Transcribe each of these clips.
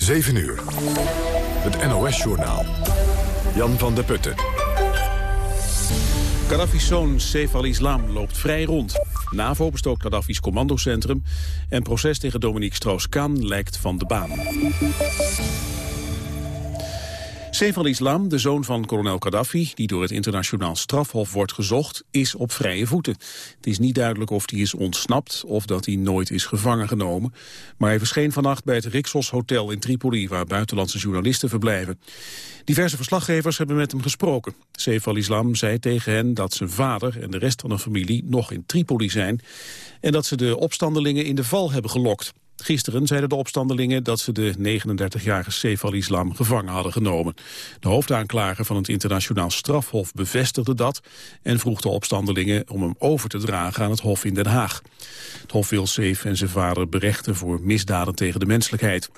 7 uur. Het NOS-journaal. Jan van der Putten. Gaddafi's zoon Saif al-Islam loopt vrij rond. NAVO bestookt Gaddafi's commandocentrum... en proces tegen Dominique Strauss-Kaan lijkt van de baan. Saif al-Islam, de zoon van kolonel Gaddafi, die door het internationaal strafhof wordt gezocht, is op vrije voeten. Het is niet duidelijk of hij is ontsnapt of dat hij nooit is gevangen genomen. Maar hij verscheen vannacht bij het Rixos Hotel in Tripoli, waar buitenlandse journalisten verblijven. Diverse verslaggevers hebben met hem gesproken. Saif al-Islam zei tegen hen dat zijn vader en de rest van de familie nog in Tripoli zijn en dat ze de opstandelingen in de val hebben gelokt. Gisteren zeiden de opstandelingen dat ze de 39-jarige Saif al-Islam gevangen hadden genomen. De hoofdaanklager van het internationaal strafhof bevestigde dat... en vroeg de opstandelingen om hem over te dragen aan het hof in Den Haag. Het hof wil Saif en zijn vader berechten voor misdaden tegen de menselijkheid.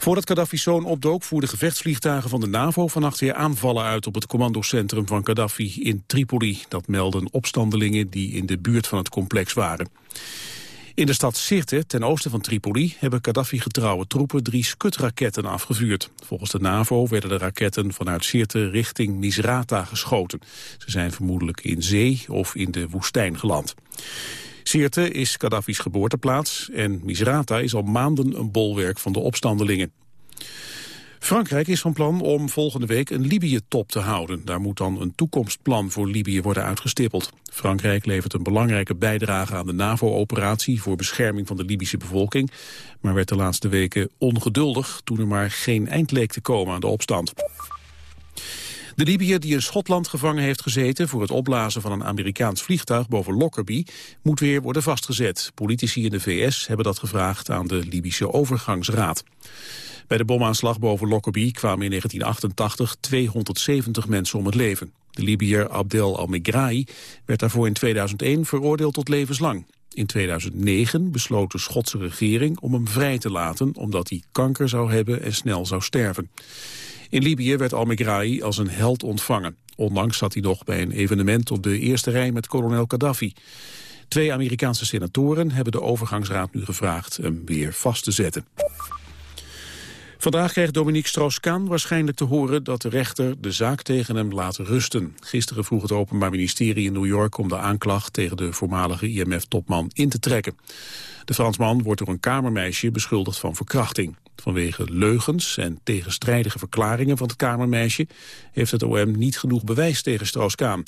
Voordat Gaddafi's zoon opdook voerden gevechtsvliegtuigen van de NAVO vannacht weer aanvallen uit op het commandocentrum van Gaddafi in Tripoli. Dat melden opstandelingen die in de buurt van het complex waren. In de stad Sirte, ten oosten van Tripoli, hebben Gaddafi-getrouwe troepen drie skutraketten afgevuurd. Volgens de NAVO werden de raketten vanuit Sirte richting Misrata geschoten. Ze zijn vermoedelijk in zee of in de woestijn geland. Sirte is Gaddafi's geboorteplaats en Misrata is al maanden een bolwerk van de opstandelingen. Frankrijk is van plan om volgende week een Libië-top te houden. Daar moet dan een toekomstplan voor Libië worden uitgestippeld. Frankrijk levert een belangrijke bijdrage aan de NAVO-operatie... voor bescherming van de Libische bevolking... maar werd de laatste weken ongeduldig... toen er maar geen eind leek te komen aan de opstand. De Libiër die in Schotland gevangen heeft gezeten voor het opblazen van een Amerikaans vliegtuig boven Lockerbie moet weer worden vastgezet. Politici in de VS hebben dat gevraagd aan de Libische overgangsraad. Bij de bomaanslag boven Lockerbie kwamen in 1988 270 mensen om het leven. De Libiër Abdel al-Megrahi werd daarvoor in 2001 veroordeeld tot levenslang. In 2009 besloot de Schotse regering om hem vrij te laten... omdat hij kanker zou hebben en snel zou sterven. In Libië werd al-Megrahi als een held ontvangen. Onlangs zat hij nog bij een evenement op de eerste rij met kolonel Gaddafi. Twee Amerikaanse senatoren hebben de overgangsraad nu gevraagd hem weer vast te zetten. Vandaag kreeg Dominique Strauss-Kaan waarschijnlijk te horen dat de rechter de zaak tegen hem laat rusten. Gisteren vroeg het Openbaar Ministerie in New York om de aanklacht tegen de voormalige IMF-topman in te trekken. De Fransman wordt door een kamermeisje beschuldigd van verkrachting. Vanwege leugens en tegenstrijdige verklaringen van het kamermeisje heeft het OM niet genoeg bewijs tegen Strauss-Kaan.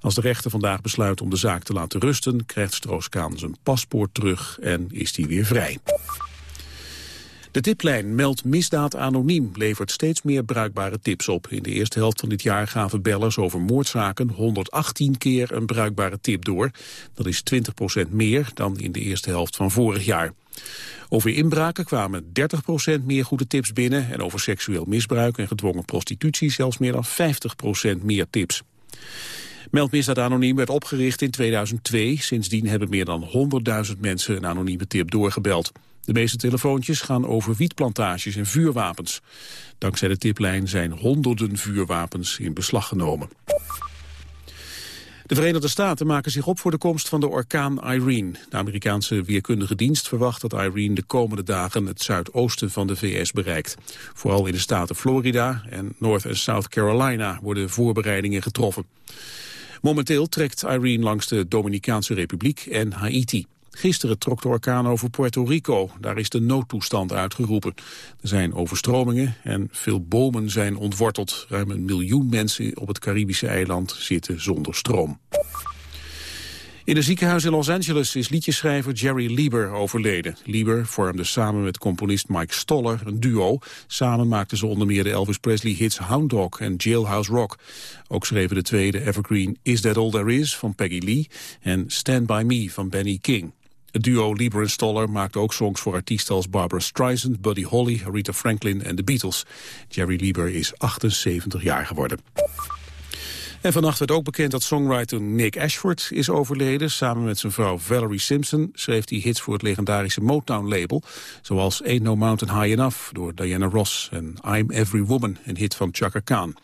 Als de rechter vandaag besluit om de zaak te laten rusten, krijgt Strauss-Kaan zijn paspoort terug en is hij weer vrij. De tiplijn Meld Misdaad Anoniem levert steeds meer bruikbare tips op. In de eerste helft van dit jaar gaven bellers over moordzaken 118 keer een bruikbare tip door. Dat is 20% meer dan in de eerste helft van vorig jaar. Over inbraken kwamen 30% meer goede tips binnen... en over seksueel misbruik en gedwongen prostitutie zelfs meer dan 50% meer tips. Meldmisdaad Anoniem werd opgericht in 2002. Sindsdien hebben meer dan 100.000 mensen een anonieme tip doorgebeld. De meeste telefoontjes gaan over wietplantages en vuurwapens. Dankzij de tiplijn zijn honderden vuurwapens in beslag genomen. De Verenigde Staten maken zich op voor de komst van de orkaan Irene. De Amerikaanse weerkundige dienst verwacht dat Irene de komende dagen het zuidoosten van de VS bereikt. Vooral in de staten Florida en North en South Carolina worden voorbereidingen getroffen. Momenteel trekt Irene langs de Dominicaanse Republiek en Haiti. Gisteren trok de orkaan over Puerto Rico. Daar is de noodtoestand uitgeroepen. Er zijn overstromingen en veel bomen zijn ontworteld. Ruim een miljoen mensen op het Caribische eiland zitten zonder stroom. In een ziekenhuis in Los Angeles is liedjeschrijver Jerry Lieber overleden. Lieber vormde samen met componist Mike Stoller een duo. Samen maakten ze onder meer de Elvis Presley hits Hound Dog en Jailhouse Rock. Ook schreven de tweede evergreen Is That All There Is van Peggy Lee en Stand By Me van Benny King. Het duo Lieber en Stoller maakte ook songs voor artiesten als Barbara Streisand, Buddy Holly, Rita Franklin en de Beatles. Jerry Lieber is 78 jaar geworden. En vannacht werd ook bekend dat songwriter Nick Ashford is overleden. Samen met zijn vrouw Valerie Simpson schreef hij hits voor het legendarische Motown-label. Zoals Ain't No Mountain High Enough door Diana Ross en I'm Every Woman, een hit van Chaka Khan.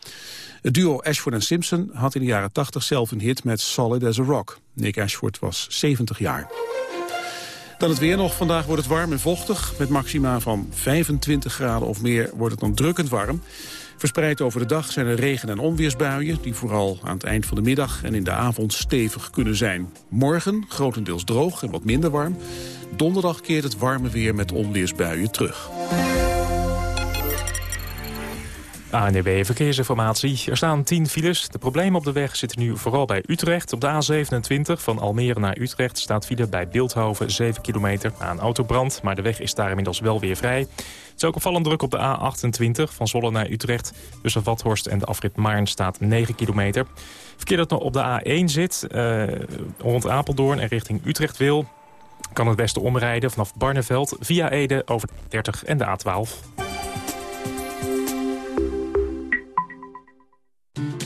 Het duo Ashford en Simpson had in de jaren 80 zelf een hit met Solid as a Rock. Nick Ashford was 70 jaar. Dan het weer nog. Vandaag wordt het warm en vochtig. Met maxima van 25 graden of meer wordt het dan drukkend warm. Verspreid over de dag zijn er regen- en onweersbuien... die vooral aan het eind van de middag en in de avond stevig kunnen zijn. Morgen grotendeels droog en wat minder warm. Donderdag keert het warme weer met onweersbuien terug. ANDB Verkeersinformatie. Er staan 10 files. De problemen op de weg zitten nu vooral bij Utrecht. Op de A27 van Almere naar Utrecht staat file bij Beeldhoven 7 kilometer aan autobrand. Maar de weg is daar inmiddels wel weer vrij. Het is ook opvallend druk op de A28 van Zwolle naar Utrecht. Tussen Vathorst en de afrit Maarn staat 9 kilometer. Verkeer dat nog op de A1 zit, uh, rond Apeldoorn en richting Utrecht wil... kan het beste omrijden vanaf Barneveld via Ede over 30 en de A12.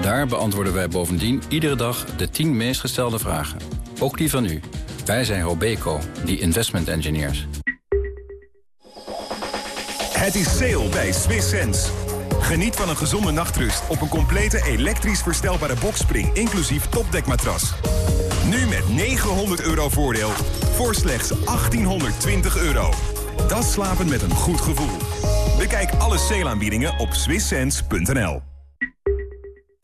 Daar beantwoorden wij bovendien iedere dag de 10 meest gestelde vragen. Ook die van u. Wij zijn Robeco, die investment engineers. Het is sale bij Swiss Sense. Geniet van een gezonde nachtrust op een complete elektrisch verstelbare bokspring... inclusief topdekmatras. Nu met 900 euro voordeel voor slechts 1820 euro. Dat slapen met een goed gevoel. Bekijk alle sale op swisssense.nl.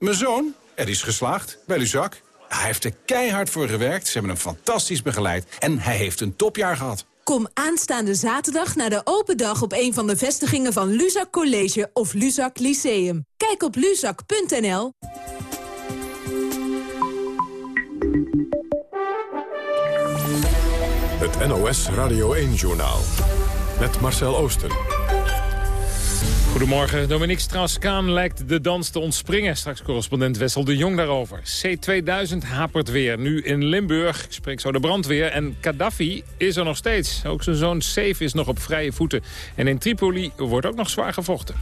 Mijn zoon, er is geslaagd bij Luzak. Hij heeft er keihard voor gewerkt, ze hebben hem fantastisch begeleid... en hij heeft een topjaar gehad. Kom aanstaande zaterdag naar de open dag op een van de vestigingen van Luzak College of Luzak Lyceum. Kijk op luzak.nl. Het NOS Radio 1-journaal met Marcel Oosten. Goedemorgen. Dominique Strauss-Kaan lijkt de dans te ontspringen. Straks correspondent Wessel de Jong daarover. C2000 hapert weer, nu in Limburg. Ik zo de brandweer. En Gaddafi is er nog steeds. Ook zijn zoon Saif is nog op vrije voeten. En in Tripoli wordt ook nog zwaar gevochten.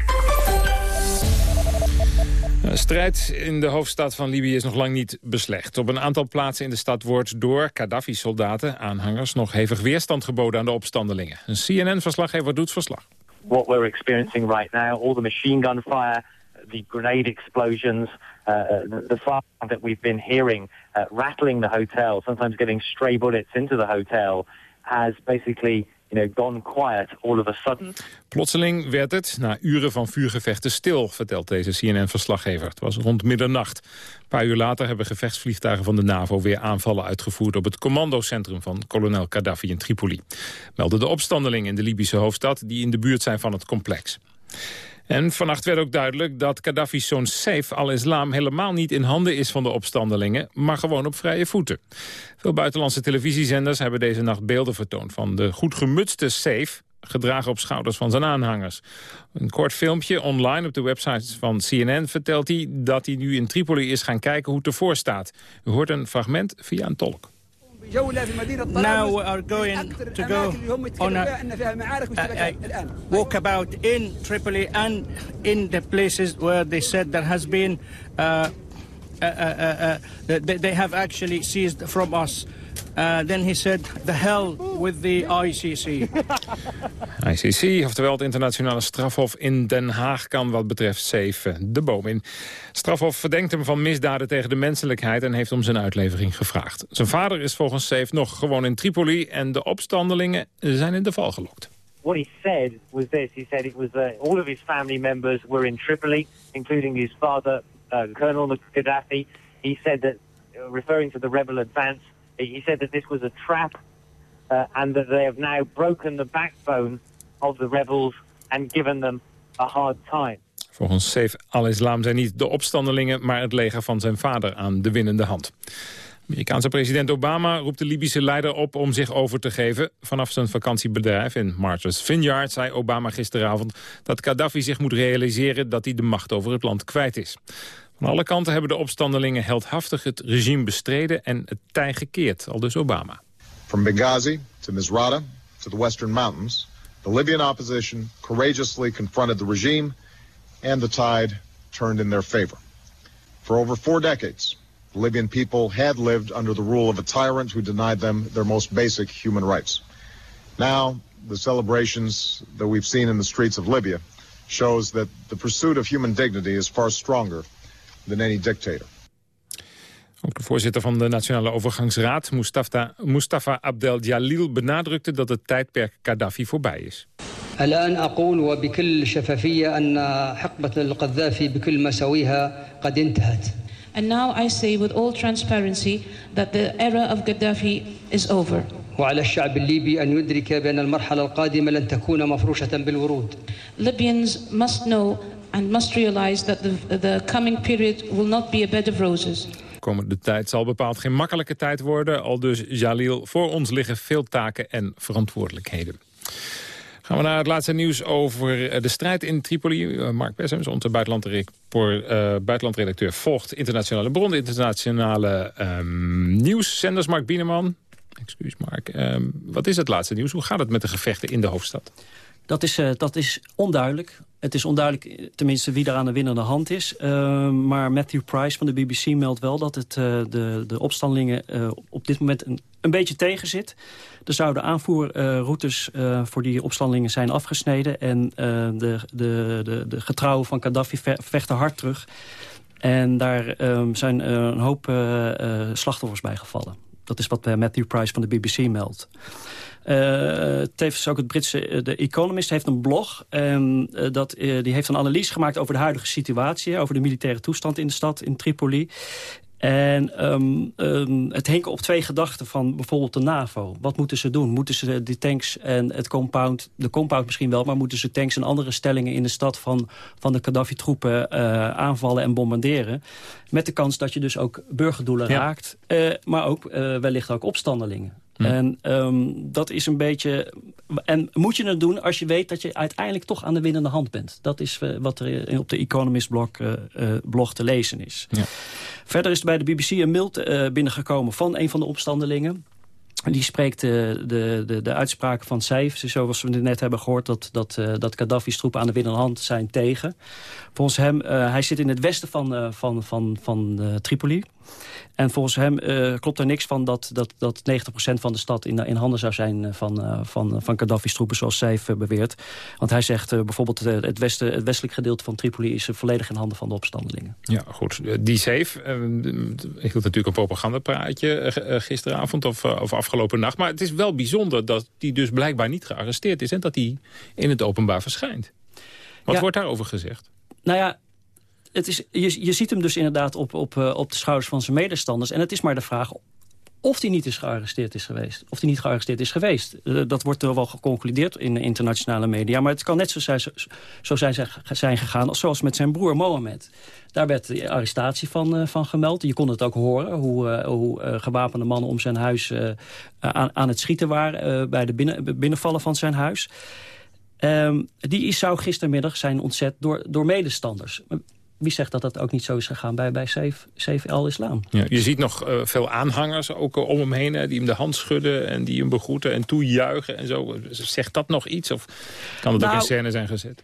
De strijd in de hoofdstad van Libië is nog lang niet beslecht. Op een aantal plaatsen in de stad wordt door Gaddafi-soldaten, aanhangers... nog hevig weerstand geboden aan de opstandelingen. Een CNN-verslaggever doet verslag. What we're experiencing right now, all the machine gun fire, the grenade explosions, uh, the, the fire that we've been hearing uh, rattling the hotel, sometimes getting stray bullets into the hotel, has basically you know, gone quiet all of a sudden. Plotseling werd het, na uren van vuurgevechten, stil, vertelt deze CNN-verslaggever. Het was rond middernacht. Een paar uur later hebben gevechtsvliegtuigen van de NAVO weer aanvallen uitgevoerd op het commandocentrum van kolonel Gaddafi in Tripoli. Melden de opstandelingen in de Libische hoofdstad die in de buurt zijn van het complex. En vannacht werd ook duidelijk dat Gaddafi's zoon Saif al-Islam helemaal niet in handen is van de opstandelingen, maar gewoon op vrije voeten. Veel buitenlandse televisiezenders hebben deze nacht beelden vertoond van de goed gemutste Saif, gedragen op schouders van zijn aanhangers. Een kort filmpje online op de website van CNN vertelt hij dat hij nu in Tripoli is gaan kijken hoe het ervoor staat. U hoort een fragment via een tolk. Now we are going to go on a, a, a walkabout in Tripoli and in the places where they said there has been, uh, uh, uh, they have actually seized from us uh, then he said, the hell with the ICC. ICC, oftewel het internationale strafhof in Den Haag... kan wat betreft Safe de boom in. strafhof verdenkt hem van misdaden tegen de menselijkheid... en heeft om zijn uitlevering gevraagd. Zijn vader is volgens Safe nog gewoon in Tripoli... en de opstandelingen zijn in de val gelokt. What he said was this. He said it was uh, all of his family members were in Tripoli, including his father, uh, Colonel Gaddafi. He said that, uh, referring to the rebel advance... He said that this was a trap uh, and that they have now broken the backbone of the rebels and given them a hard time. Volgens Saif al-Islam zijn niet de opstandelingen, maar het leger van zijn vader aan de winnende hand. Amerikaanse president Obama roept de Libische leider op om zich over te geven. Vanaf zijn vakantiebedrijf in Martha's Vineyard zei Obama gisteravond dat Gaddafi zich moet realiseren dat hij de macht over het land kwijt is. Van alle kanten hebben de opstandelingen heldhaftig het regime bestreden en het tij gekeerd, al dus Obama. From Benghazi to Misrata to the Western Mountains, The Libyan opposition courageously confronted the regime, and the tide turned in their favor. For over four decades, the Libyan people had lived under the rule of a tyrant who denied them their most basic human rights. Now, the celebrations that we've seen in the streets of Libya shows that the pursuit of human dignity is far stronger than any dictator. Ook de voorzitter van de Nationale Overgangsraad, Mustafa, Mustafa Abdel Jalil, benadrukte dat het tijdperk Gaddafi voorbij is. الآن أقول وبكل شفافية أن حقبة القذافي بكل مساويها قد انتهت. And now I say with all transparency that the era of Gaddafi is over. وعلى الشعب الليبي أن يدرك بأن المرحلة القادمة لن تكون مفروشة بالورود. Libyans must know and must realize that the, the coming period will not be a bed of roses. Komende tijd zal bepaald geen makkelijke tijd worden. Al dus Jalil, voor ons liggen veel taken en verantwoordelijkheden. Gaan we naar het laatste nieuws over eh, de strijd in Tripoli. Eh, Mark Bessems, onze buitenlandredacteur, volgt internationale bronnen, internationale um, nieuwszenders. Mark Bieneman, excuus Mark. Um, wat is het laatste nieuws? Hoe gaat het met de gevechten in de hoofdstad? Dat is, uh, dat is onduidelijk. Het is onduidelijk tenminste wie er aan de winnende hand is. Uh, maar Matthew Price van de BBC meldt wel dat het de, de opstandelingen op dit moment een, een beetje tegen zit. Er zouden aanvoerroutes voor die opstandelingen zijn afgesneden. En de, de, de, de getrouwen van Gaddafi vechten hard terug. En daar um, zijn een hoop slachtoffers bij gevallen. Dat is wat Matthew Price van de BBC meldt. Uh, tevens ook het Britse The Economist heeft een blog. Uh, dat, die heeft een analyse gemaakt over de huidige situatie. Over de militaire toestand in de stad, in Tripoli. En um, um, het hinken op twee gedachten van bijvoorbeeld de NAVO. Wat moeten ze doen? Moeten ze de tanks en het compound, de compound misschien wel... maar moeten ze tanks en andere stellingen in de stad van, van de Gaddafi-troepen uh, aanvallen en bombarderen? Met de kans dat je dus ook burgerdoelen ja. raakt, uh, maar ook uh, wellicht ook opstandelingen. Hm. En um, dat is een beetje... En moet je het doen als je weet dat je uiteindelijk toch aan de winnende hand bent. Dat is uh, wat er op de Economist blog, uh, uh, blog te lezen is. Ja. Verder is er bij de BBC een mail binnengekomen van een van de opstandelingen. Die spreekt de, de, de, de uitspraken van Saif, zoals we net hebben gehoord... dat, dat, dat Gaddafi's troepen aan de winnende hand zijn tegen. Volgens hem, uh, hij zit in het westen van, uh, van, van, van Tripoli. En volgens hem uh, klopt er niks van dat, dat, dat 90% van de stad in, in handen zou zijn van, uh, van, van Gaddafi's troepen, zoals uh, beweert. Want hij zegt bijvoorbeeld het, westen, het westelijk gedeelte van Tripoli is volledig in handen van de opstandelingen. Ja, goed. Die Saif hield natuurlijk een propagandapraatje gisteravond of, of afgelopen nacht. Maar het is wel bijzonder dat die dus blijkbaar niet gearresteerd is en dat hij in het openbaar verschijnt. Wat ja. wordt daarover gezegd? Nou ja, het is, je, ziet hem dus inderdaad op, op, uh, op de schouders van zijn medestanders. En het is maar de vraag of hij niet is gearresteerd is geweest. Of hij niet gearresteerd is geweest. Uh, dat wordt er wel geconcludeerd in de internationale media. Maar het kan net zo zijn, zo, zijn, zijn gegaan als zoals met zijn broer Mohammed. Daar werd de arrestatie van, uh, van gemeld. Je kon het ook horen, hoe, hoe gewapende mannen om zijn huis aan, aan het schieten waren... bij de binnen, binnenvallen van zijn huis. Um, die zou gistermiddag zijn ontzet door, door medestanders wie zegt dat dat ook niet zo is gegaan bij, bij Saif el-Islam? Ja, je ziet nog uh, veel aanhangers ook uh, om hem heen... Hè, die hem de hand schudden en die hem begroeten en toejuichen en zo. Zegt dat nog iets of kan het nou, ook in scène zijn gezet?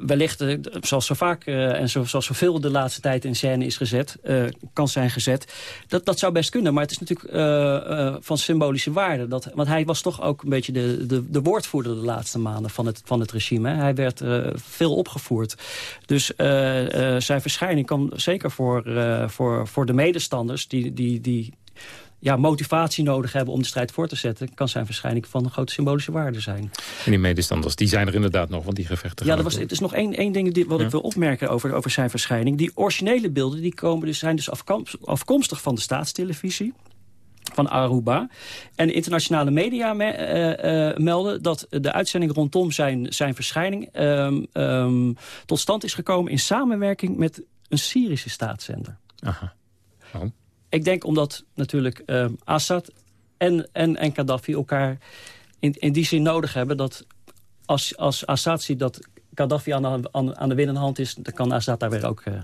Wellicht, zoals zo vaak uh, en zoals zoveel de laatste tijd in scène is gezet, uh, kan zijn gezet. Dat, dat zou best kunnen, maar het is natuurlijk van symbolische waarde. Dat, want hij was toch ook een beetje de, de, de woordvoerder de laatste maanden van het, van het regime. Hè. Hij werd veel opgevoerd. Dus zijn verschijning kan zeker voor, voor, voor de medestanders die, die, die ja, motivatie nodig hebben om de strijd voor te zetten... kan zijn waarschijnlijk van een grote symbolische waarde zijn. En die medestanders, die zijn er inderdaad nog, want die gevechten Ja, er was, het is nog één, één ding die, wat ja. ik wil opmerken over, over zijn verschijning. Die originele beelden die komen dus, zijn dus afkomstig van de staatstelevisie van Aruba. En de internationale media me, uh, uh, melden dat de uitzending rondom zijn, zijn verschijning... Um, um, tot stand is gekomen in samenwerking met een Syrische staatszender. Aha. Oh. Ik denk omdat natuurlijk uh, Assad en, en, en Gaddafi elkaar in, in die zin nodig hebben... dat als, als Assad ziet dat Gaddafi aan de, aan, aan de winnende hand is... dan kan Assad daar weer ook... Uh,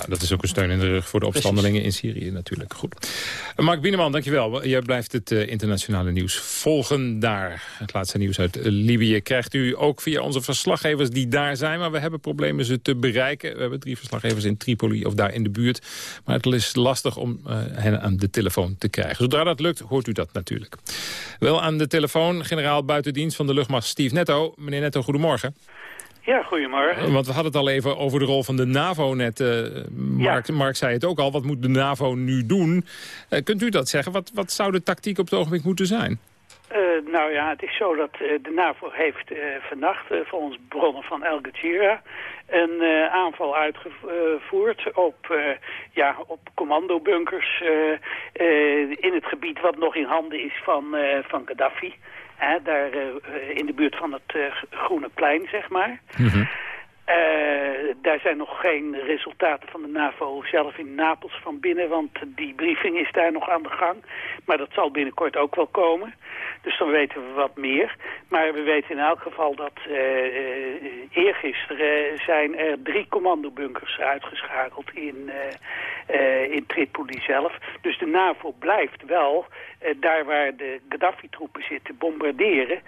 Ja, dat is ook een steun in de rug voor de opstandelingen in Syrië natuurlijk. Goed. Mark Bieneman, dankjewel. Jij blijft het internationale nieuws volgen daar. Het laatste nieuws uit Libië krijgt u ook via onze verslaggevers die daar zijn. Maar we hebben problemen ze te bereiken. We hebben drie verslaggevers in Tripoli of daar in de buurt. Maar het is lastig om hen aan de telefoon te krijgen. Zodra dat lukt, hoort u dat natuurlijk. Wel aan de telefoon, generaal buitendienst van de luchtmacht Steve Netto. Meneer Netto, goedemorgen. Ja, goedemorgen. Want we hadden het al even over de rol van de NAVO net. Uh, Mark, Mark, zei het ook al, wat moet de NAVO nu doen? Uh, kunt u dat zeggen? Wat, wat zou de tactiek op het ogenblik moeten zijn? Uh, nou ja, het is zo dat de NAVO heeft vannacht, volgens bronnen van El Gazira, een aanval uitgevoerd op, ja, op commandobunkers in het gebied wat nog in handen is van, van Gaddafi. Daar uh, in de buurt van het uh, Groene Plein, zeg maar. -hmm. Uh, daar zijn nog geen resultaten van de NAVO zelf in Napels van binnen, want die briefing is daar nog aan de gang. Maar dat zal binnenkort ook wel komen. Dus dan weten we wat meer. Maar we weten in elk geval dat uh, eergisteren zijn er drie commandobunkers uitgeschakeld in, uh, in Tripoli zelf. Dus de NAVO blijft wel daar waar de Gaddafi-troepen zitten bombarderen.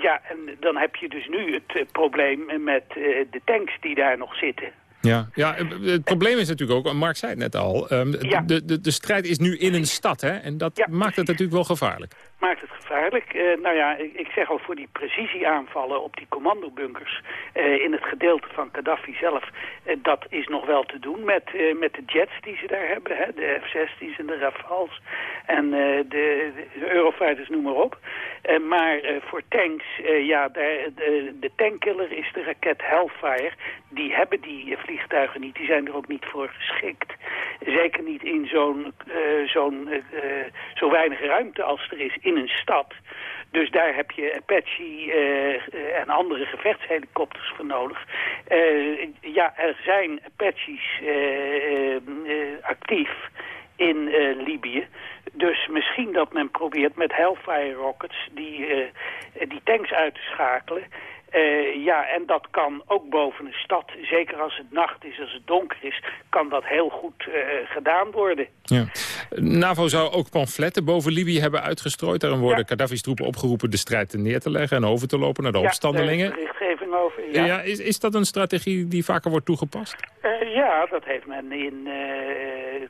Ehm, ja, en dan heb je dus nu het probleem met de tanks die daar nog zitten. Ja, ja, het probleem is natuurlijk ook, Mark zei het net al... Ja. de, de, de strijd is nu in een stad, hè? En dat ja, maakt het natuurlijk wel gevaarlijk. Maakt het gevaarlijk. Uh, nou ja, ik, ik, zeg al voor die precisieaanvallen op die commandobunkers... Uh, in het gedeelte van Gaddafi zelf... Uh, dat is nog wel te doen met, met de jets die ze daar hebben. Hè? De F-16's en de Rafales. En de, Eurofighters, noem maar op. maar voor tanks, ja, de, de, tankkiller is de raket Hellfire. Die hebben die vliegtuigen niet. Die zijn er ook niet voor geschikt. Zeker niet in zo'n zo'n zo weinig ruimte als er is in een stad. Dus daar heb je Apache uh, en andere gevechtshelikopters voor nodig. ja, er zijn Apaches actief in Libië. Dus misschien dat men probeert met Hellfire rockets die, die tanks uit te schakelen... Uh, ja, en dat kan ook boven een stad, zeker als het nacht is, als het donker is, kan dat heel goed uh, gedaan worden. Ja. NAVO zou ook pamfletten boven Libië hebben uitgestrooid. Daarom worden ja. Gaddafi's troepen opgeroepen de strijd neer te leggen en over te lopen naar de ja, opstandelingen. berichtgeving over, ja. ja is, is dat een strategie die vaker wordt toegepast? Uh, ja, dat heeft men in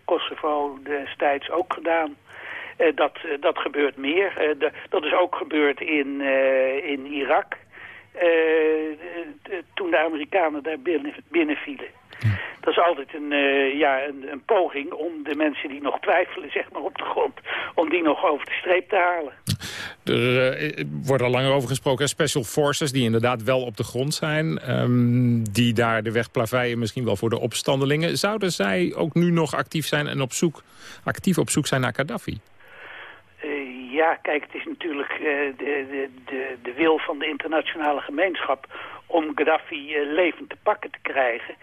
Kosovo destijds ook gedaan. Dat, dat gebeurt meer. De, dat is ook gebeurd in, in Irak. Toen de Amerikanen daar binnen, binnenvielen. Dat is altijd een, ja, een, een, poging om de mensen die nog twijfelen zeg maar, op de grond... om die nog over de streep te halen. Er wordt al langer over gesproken. Special Forces die inderdaad wel op de grond zijn. Um, die daar de weg plaveien misschien wel voor de opstandelingen. Zouden zij ook nu nog actief zijn en op zoek, actief op zoek zijn naar Gaddafi? Ja, kijk, het is natuurlijk uh, de, de, de, de wil van de internationale gemeenschap om Gaddafi uh, levend te pakken te krijgen.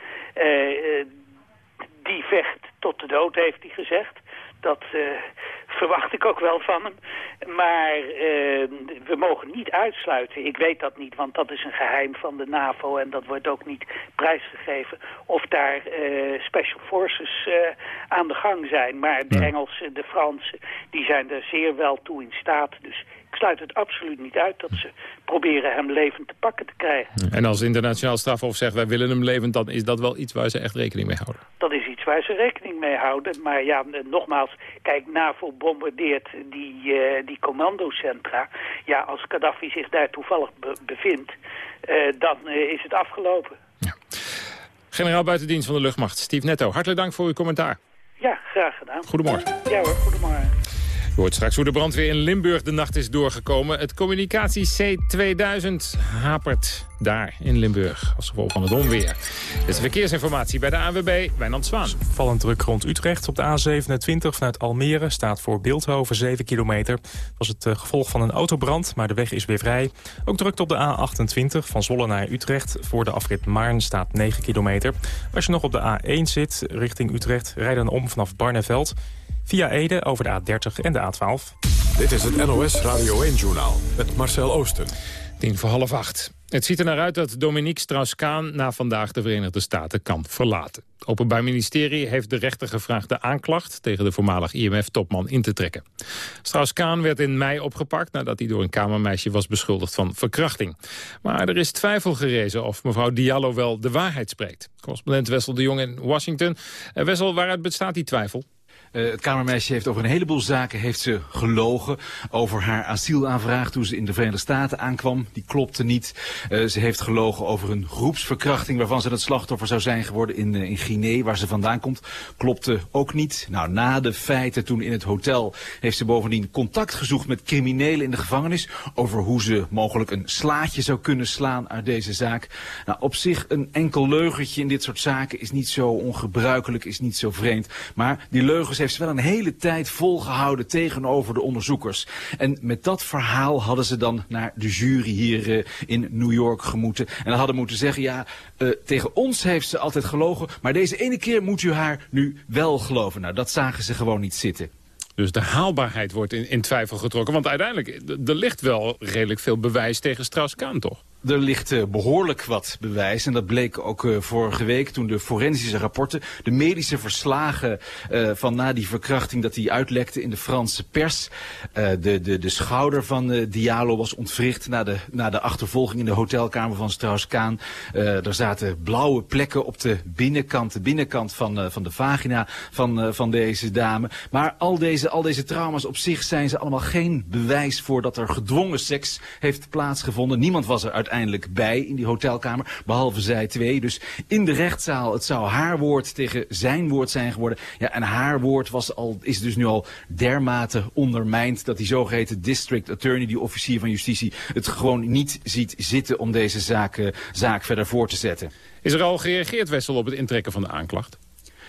die vecht tot de dood, heeft hij gezegd. Dat verwacht ik ook wel van hem. Maar we mogen niet uitsluiten, ik weet dat niet, want dat is een geheim van de NAVO en dat wordt ook niet prijsgegeven, of daar special forces aan de gang zijn. Maar de Engelsen, de Fransen, die zijn er zeer wel toe in staat. Dus sluit het absoluut niet uit dat ze proberen hem levend te pakken te krijgen. En als internationaal strafhof zegt wij willen hem levend, dan is dat wel iets waar ze echt rekening mee houden? Dat is iets waar ze rekening mee houden. Maar ja, nogmaals, kijk, NAVO bombardeert die, uh, die commandocentra. Ja, als Gaddafi zich daar toevallig be bevindt, uh, dan uh, is het afgelopen. Ja. Generaal Buitendienst van de Luchtmacht, Steve Netto, hartelijk dank voor uw commentaar. Ja, graag gedaan. Goedemorgen. Ja hoor, goedemorgen. U hoort straks hoe de brandweer in Limburg de nacht is doorgekomen. Het communicatie C2000 hapert daar in Limburg als gevolg van het onweer. Dit is de verkeersinformatie bij de ANWB, Wijnand Zwaan. Vallend druk rond Utrecht op de A27 vanuit Almere staat voor Beeldhoven 7 kilometer. Dat was het gevolg van een autobrand, maar de weg is weer vrij. Ook drukt op de A28 van Zwolle naar Utrecht voor de afrit Maarn staat 9 kilometer. Als je nog op de A1 zit richting Utrecht, rijd dan om vanaf Barneveld via Ede over de A30 en de A12. Dit is het NOS Radio 1-journaal met Marcel Oosten. Tien voor half acht. Het ziet er naar uit dat Dominique Strauss-Kaan na vandaag de Verenigde Staten kan verlaten. Het Openbaar Ministerie heeft de rechter gevraagd de aanklacht tegen de voormalig IMF-topman in te trekken. Strauss-Kaan werd in mei opgepakt nadat hij door een kamermeisje was beschuldigd van verkrachting. Maar er is twijfel gerezen of mevrouw Diallo wel de waarheid spreekt. Correspondent Wessel de Jong in Washington. Eh, Wessel, waaruit bestaat die twijfel? Uh, het Kamermeisje heeft over een heleboel zaken heeft ze gelogen. Over haar asielaanvraag toen ze in de Verenigde Staten aankwam. Die klopte niet. Uh, ze heeft gelogen over een groepsverkrachting waarvan ze het slachtoffer zou zijn geworden in, uh, in Guinea, waar ze vandaan komt. Klopte ook niet. Nou, na de feiten toen in het hotel heeft ze bovendien contact gezocht met criminelen in de gevangenis. Over hoe ze mogelijk een slaatje zou kunnen slaan uit deze zaak. Nou, op zich een enkel leugentje in dit soort zaken is niet zo ongebruikelijk, is niet zo vreemd. Maar die leugens heeft ze wel een hele tijd volgehouden tegenover de onderzoekers. En met dat verhaal hadden ze dan naar de jury hier uh, in New York gemoeten. En hadden moeten zeggen, ja, uh, tegen ons heeft ze altijd gelogen, maar deze ene keer moet u haar nu wel geloven. Nou, dat zagen ze gewoon niet zitten. Dus de haalbaarheid wordt in, in twijfel getrokken. Want uiteindelijk, er ligt wel redelijk veel bewijs tegen Strauss-Kaan, toch? Er ligt uh, behoorlijk wat bewijs en dat bleek ook uh, vorige week toen de forensische rapporten, de medische verslagen uh, van na die verkrachting dat die uitlekte in de Franse pers. de, de, de schouder van Diallo was ontwricht na de, na de achtervolging in de hotelkamer van Strauss-Kaan. er zaten blauwe plekken op de binnenkant, de binnenkant van, van de vagina van, van deze dame. Maar al deze, al deze trauma's op zich zijn ze allemaal geen bewijs voor dat er gedwongen seks heeft plaatsgevonden. Niemand was er uiteindelijk uiteindelijk bij in die hotelkamer. Behalve zij twee. Dus in de rechtszaal, het zou haar woord tegen zijn woord zijn geworden. Ja, en haar woord was al, is dus nu al dermate ondermijnd... dat die zogeheten district attorney, die officier van justitie... het gewoon niet ziet zitten om deze zaak, zaak verder voor te zetten. Is er al gereageerd, Wessel, op het intrekken van de aanklacht?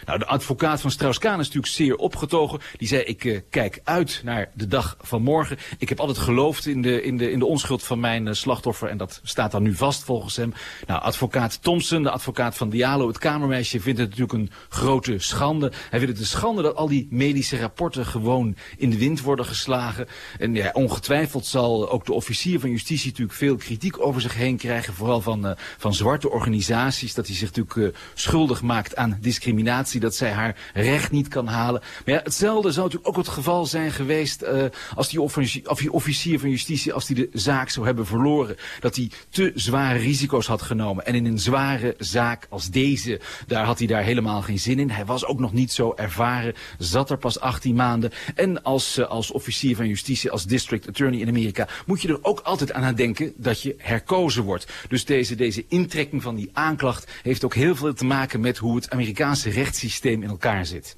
Nou, de advocaat van Strauss-Kaan is natuurlijk zeer opgetogen. Die zei, ik uh, kijk uit naar de dag van morgen. Ik heb altijd geloofd in de, in de, in de onschuld van mijn uh, slachtoffer. En dat staat dan nu vast volgens hem. Nou, advocaat Thompson, de advocaat van Diallo, het kamermeisje, vindt het natuurlijk een grote schande. Hij vindt het een schande dat al die medische rapporten gewoon in de wind worden geslagen. En ja, ongetwijfeld zal ook de officier van justitie natuurlijk veel kritiek over zich heen krijgen. Vooral van, uh, van zwarte organisaties. Dat hij zich natuurlijk schuldig maakt aan discriminatie dat zij haar recht niet kan halen. Maar ja, hetzelfde zou natuurlijk ook het geval zijn geweest uh, als die officier, officier van justitie, als die de zaak zou hebben verloren. Dat hij te zware risico's had genomen. En in een zware zaak als deze, daar had hij daar helemaal geen zin in. Hij was ook nog niet zo ervaren, zat er pas 18 maanden. En als, uh, als officier van justitie, als district attorney in Amerika, moet je er ook altijd aan denken dat je herkozen wordt. Dus deze, deze intrekking van die aanklacht heeft ook heel veel te maken met hoe het Amerikaanse rechtssysteem in elkaar zit.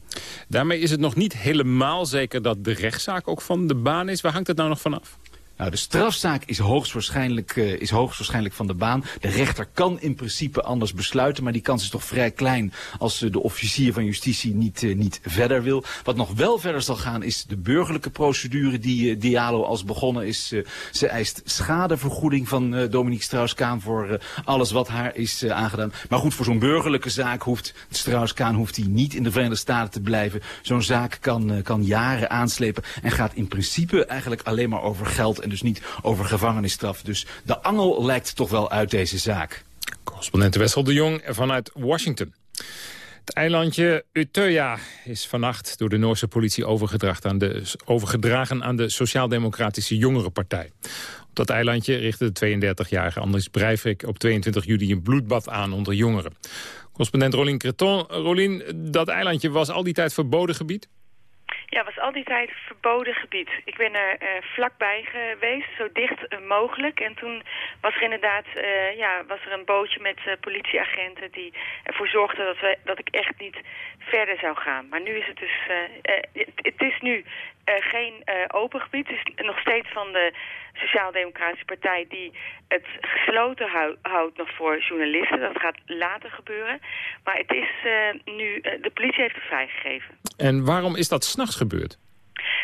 Daarmee is het nog niet helemaal zeker dat de rechtszaak ook van de baan is. Waar hangt het nou nog vanaf? Nou, de strafzaak is hoogstwaarschijnlijk, uh, is hoogstwaarschijnlijk van de baan. De rechter kan in principe anders besluiten, maar die kans is toch vrij klein als uh, de officier van justitie niet, uh, niet verder wil. Wat nog wel verder zal gaan is de burgerlijke procedure die Diallo als begonnen is. ze eist schadevergoeding van Dominique Strauss-Kaan voor alles wat haar is aangedaan. Maar goed, voor zo'n burgerlijke zaak hoeft Strauss-Kaan hoeft hij niet in de Verenigde Staten te blijven. Zo'n zaak kan, kan jaren aanslepen en gaat in principe eigenlijk alleen maar over geld en dus niet over gevangenisstraf. Dus de angel lijkt toch wel uit deze zaak. Correspondent Wessel de Jong vanuit Washington. Het eilandje Utøya is vannacht door de Noorse politie overgedragen aan de, overgedragen aan de Sociaal-Democratische Jongerenpartij. Op dat eilandje richtte de 32-jarige Anders Breivik op 22 juli een bloedbad aan onder jongeren. Correspondent Rolien Creton. Rolien, dat eilandje was al die tijd verboden gebied? Ja, was al die tijd verboden gebied. Ik ben er uh, vlakbij geweest, zo dicht uh, mogelijk. En toen was er inderdaad uh, ja, was er een bootje met politieagenten die ervoor zorgden dat, we, dat ik echt niet verder zou gaan. Maar nu is het dus, het, het, is nu geen open gebied. Het is nog steeds van de Sociaal-Democratische Partij die het gesloten houdt nog voor journalisten. Dat gaat later gebeuren. Maar het is nu, de politie heeft het vrijgegeven. En waarom is dat s'nachts gebeurd?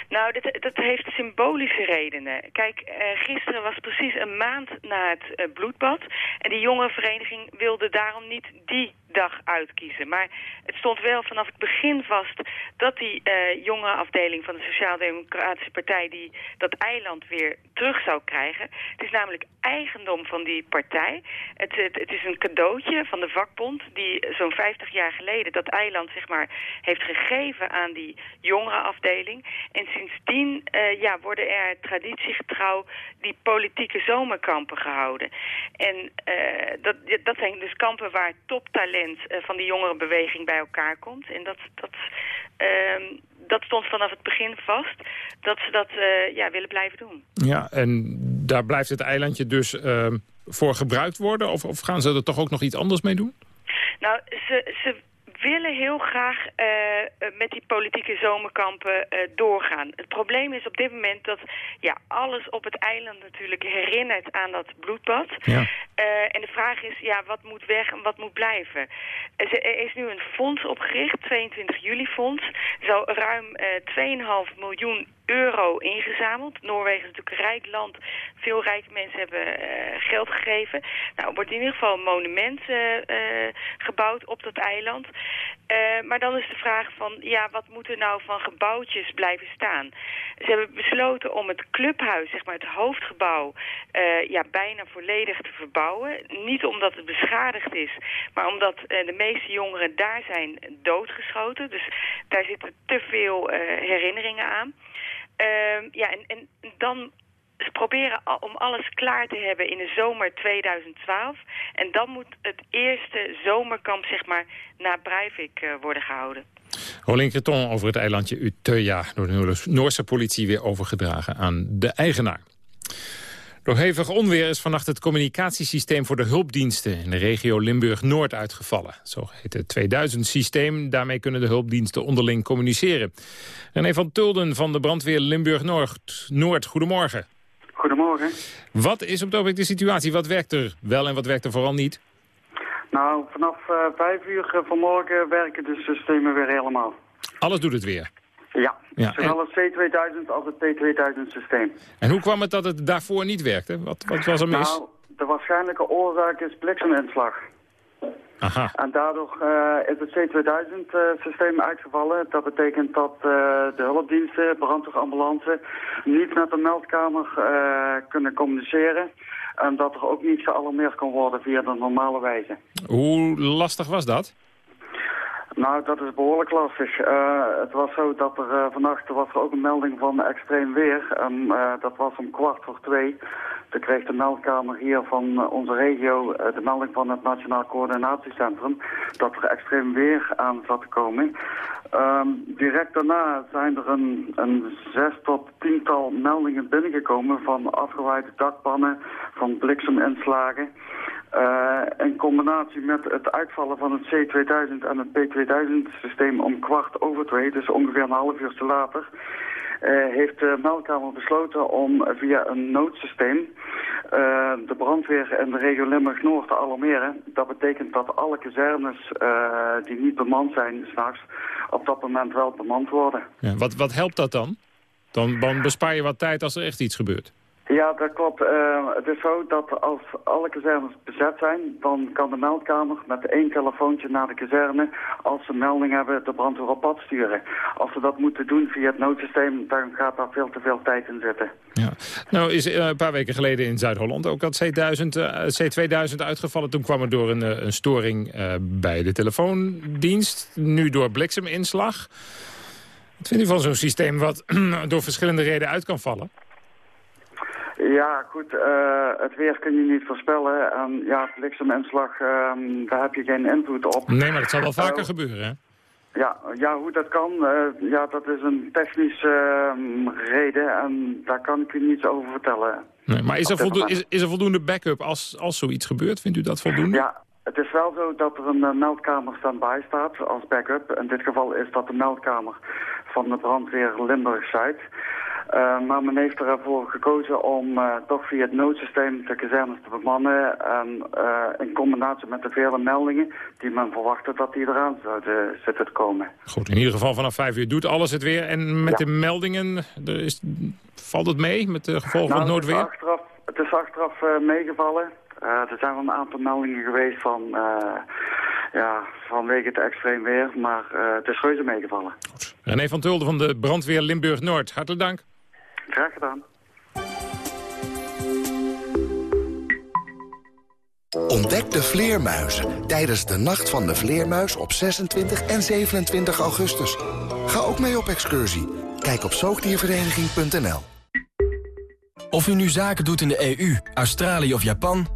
Nou, dat, dat heeft symbolische redenen. Kijk, uh, gisteren was precies een maand na het uh, bloedbad. En die jonge vereniging wilde daarom niet die dag uitkiezen. Maar het stond wel vanaf het begin vast dat die uh, jonge afdeling van de Sociaal-Democratische Partij die dat eiland weer terug zou krijgen. Het is namelijk eigendom van die partij. Het, het, is een cadeautje van de vakbond die zo'n 50 jaar geleden dat eiland zeg maar heeft gegeven aan die jongere afdeling. En sindsdien uh, ja, worden er traditiegetrouw die politieke zomerkampen gehouden. En uh, dat, dat zijn dus kampen waar toptalent uh, van die jongerenbeweging bij elkaar komt. En dat, dat, uh, dat stond vanaf het begin vast, dat ze dat ja, willen blijven doen. Ja, en daar blijft het eilandje dus ehm, voor gebruikt worden? Of, of gaan ze er toch ook nog iets anders mee doen? Nou, ze, ze willen heel graag uh, met die politieke zomerkampen uh, doorgaan. Het probleem is op dit moment dat ja, alles op het eiland natuurlijk herinnert aan dat bloedbad. Ja. En de vraag is, ja, wat moet weg en wat moet blijven? Er is nu een fonds opgericht, 22 juli fonds. Er zal ruim 2,5 miljoen euro ingezameld. Noorwegen is natuurlijk een rijk land. Veel rijke mensen hebben uh, geld gegeven. Nou, wordt in ieder geval een monument uh, uh, gebouwd op dat eiland. maar dan is de vraag van, ja, wat moet er nou van gebouwtjes blijven staan? Ze hebben besloten om het clubhuis, zeg maar het hoofdgebouw, ja, bijna volledig te verbouwen. Niet omdat het beschadigd is, maar omdat de meeste jongeren daar zijn doodgeschoten. Dus daar zitten te veel herinneringen aan. Uh, ja, en, en dan proberen om alles klaar te hebben in de zomer 2012. En dan moet het eerste zomerkamp, zeg maar, naar Breivik uh, worden gehouden. Rolien Creton over het eilandje Utøya... door de Noorse politie weer overgedragen aan de eigenaar. Door hevig onweer is vannacht het communicatiesysteem voor de hulpdiensten in de regio Limburg-Noord uitgevallen. Zo heet het 2000-systeem. Daarmee kunnen de hulpdiensten onderling communiceren. René van Tulden van de brandweer Limburg-Noord. Noord, goedemorgen. Goedemorgen. Wat is op het ogenblik de situatie? Wat werkt er wel en wat werkt er vooral niet? Nou, vanaf uh, vijf uur uh, vanmorgen werken de systemen weer helemaal. Alles doet het weer? Ja, ja. zowel het C2000 als het T2000 systeem. En hoe kwam het dat het daarvoor niet werkte? Wat, wat was er mis? Nou, de waarschijnlijke oorzaak is blikseminslag. Aha. En daardoor uh, is het C2000-systeem uh, uitgevallen. Dat betekent dat uh, de hulpdiensten, brandweerambulance, niet met de meldkamer kunnen communiceren. En dat er ook niet gealarmeerd kan worden via de normale wijze. Hoe lastig was dat? Nou, dat is behoorlijk lastig. Uh, het was zo dat er uh, vannacht was er ook een melding van extreem weer. En uh, dat was om kwart voor twee. Toen kreeg de meldkamer hier van onze regio de melding van het Nationaal Coördinatiecentrum... dat er extreem weer aan zat te komen. Um, direct daarna zijn er een, een zes tot tiental meldingen binnengekomen... van afgewaaide dakpannen, van blikseminslagen... Uh, in combinatie met het uitvallen van het C2000 en het P2000-systeem om kwart over twee, dus ongeveer een half uur te later, uh, heeft de meldkamer besloten om via een noodsysteem uh, de brandweer in de regio Limburg-Noord te alarmeren. Dat betekent dat alle kazernes die niet bemand zijn s'nachts op dat moment wel bemand worden. Ja, wat, wat helpt dat dan? dan? Dan bespaar je wat tijd als er echt iets gebeurt. Ja, dat klopt. Uh, het is zo dat als alle kazernes bezet zijn, dan kan de meldkamer met één telefoontje naar de kazerne, als ze melding hebben, de brandweer op pad sturen. Als ze dat moeten doen via het noodsysteem, dan gaat daar veel te veel tijd in zitten. Ja. Nou is uh, een paar weken geleden in Zuid-Holland ook dat C1000, uh, C2000 uitgevallen. Toen kwam er door een, een storing bij de telefoondienst, nu door blikseminslag. Wat vindt u van zo'n systeem wat door verschillende redenen uit kan vallen? Ja, goed. Uh, het weer kun je niet voorspellen. En ja, blikseminslag, uh, daar heb je geen invloed op. Nee, maar dat zal wel vaker uh, gebeuren, hè? Ja, ja, hoe dat kan, ja, dat is een technische ehm, reden en daar kan ik u niets over vertellen. Nee, maar is er, voldoende, is, is er voldoende backup als, als zoiets gebeurt? Vindt u dat voldoende? Ja, het is wel zo dat er een meldkamer stand-by staat als backup. In dit geval is dat de meldkamer van de brandweer Limburg-Zuid. Uh, maar men heeft ervoor gekozen om uh, toch via het noodsysteem de kazernes te bemannen. En uh, in combinatie met de vele meldingen die men verwachtte dat die eraan zouden zitten te komen. Goed, in ieder geval vanaf vijf uur doet alles het weer. En met ja. de meldingen, er is, valt het mee met de gevolgen nou, van het noodweer? Het is achteraf, het is achteraf meegevallen. er zijn wel een aantal meldingen geweest van ja, vanwege het extreem weer. Maar het is reuze meegevallen. René van Tulde van de brandweer Limburg-Noord. Hartelijk dank. Graag gedaan. Ontdek de vleermuizen tijdens de Nacht van de Vleermuis op 26 en 27 augustus. Ga ook mee op excursie. Kijk op zoogdiervereniging.nl Of u nu zaken doet in de EU, Australië of Japan...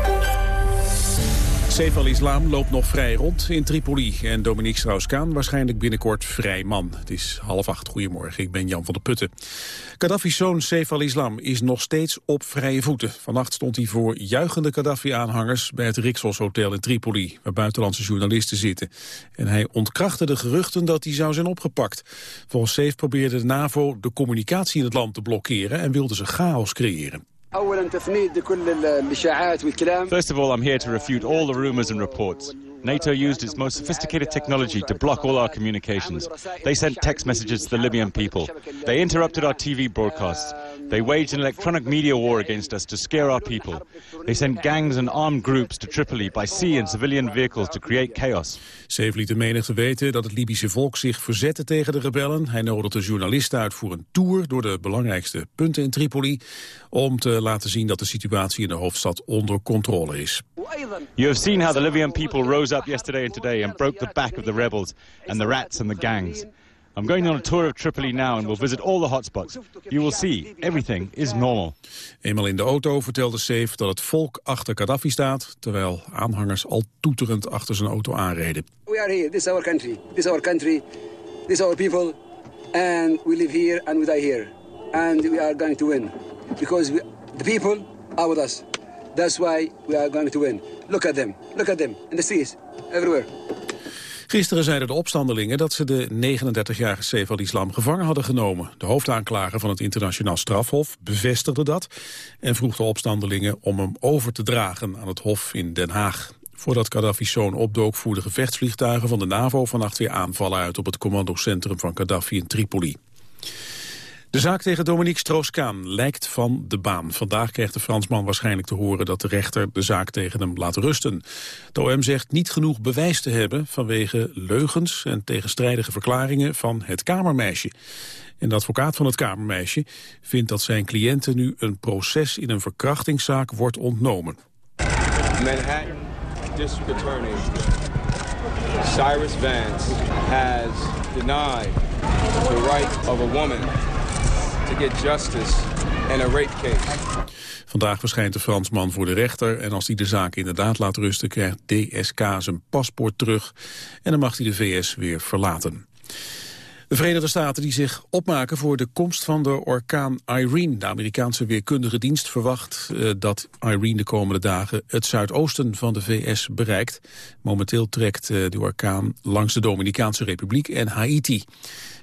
Saif al-Islam loopt nog vrij rond in Tripoli. En Dominique Strauss-Kaan waarschijnlijk binnenkort vrij man. Het is half acht. Goedemorgen, ik ben Jan van der Putten. Gaddafi's zoon Saif al-Islam is nog steeds op vrije voeten. Vannacht stond hij voor juichende Gaddafi-aanhangers... bij het Rixos Hotel in Tripoli, waar buitenlandse journalisten zitten. En hij ontkrachtte de geruchten dat hij zou zijn opgepakt. Volgens Saif probeerde de NAVO de communicatie in het land te blokkeren... en wilde ze chaos creëren. First of all, I'm here to refute all the rumors and reports. NATO used its most sophisticated technology to block all our communications. They sent text messages to the Libyan people. They interrupted our TV broadcasts. They waged an electronic media war against us to scare our people. They sent gangs and armed groups to Tripoli by sea and civilian vehicles to create chaos. Zeef liet de menigte weten dat het Libische volk zich verzette tegen de rebellen. Hij nodigde journalisten uit voor een tour door de belangrijkste punten in Tripoli... om te laten zien dat de situatie in de hoofdstad onder controle is. You have seen how the Libyan people rose up yesterday and today and broke the back of the rebels and the rats and the gangs. I'm going on a tour of Tripoli now and we'll visit all the hotspots. You will see, everything is normal. Eenmaal in de auto vertelde Saif dat het volk achter Gaddafi staat... terwijl aanhangers al toeterend achter zijn auto aanreden. We are here, this is our country. This is our country, this is our people. And we live here and we die here. And we are going to win. Because we, the people are with us. That's why we are going to win. Look at them, look at them, in the streets, everywhere. Gisteren zeiden de opstandelingen dat ze de 39-jarige Saif al-Islam gevangen hadden genomen. De hoofdaanklager van het internationaal strafhof bevestigde dat... en vroeg de opstandelingen om hem over te dragen aan het hof in Den Haag. Voordat Gaddafi's zoon opdook voerden gevechtsvliegtuigen van de NAVO vannacht weer aanvallen uit op het commandocentrum van Gaddafi in Tripoli. De zaak tegen Dominique Stroos-Kaan lijkt van de baan. Vandaag krijgt de Fransman waarschijnlijk te horen dat de rechter de zaak tegen hem laat rusten. De OM zegt niet genoeg bewijs te hebben vanwege leugens en tegenstrijdige verklaringen van het kamermeisje. En de advocaat van het kamermeisje vindt dat zijn cliënten nu een proces in een verkrachtingszaak wordt ontnomen. Manhattan District Attorney Cyrus Vance has denied the right of a woman to get justice in a rape case. Vandaag verschijnt de Fransman voor de rechter en als hij de zaak inderdaad laat rusten krijgt DSK zijn paspoort terug en dan mag hij de VS weer verlaten. De Verenigde Staten die zich opmaken voor de komst van de orkaan Irene. De Amerikaanse weerkundige dienst verwacht uh, dat Irene de komende dagen het zuidoosten van de VS bereikt. Momenteel trekt uh, de orkaan langs de Dominicaanse Republiek en Haiti.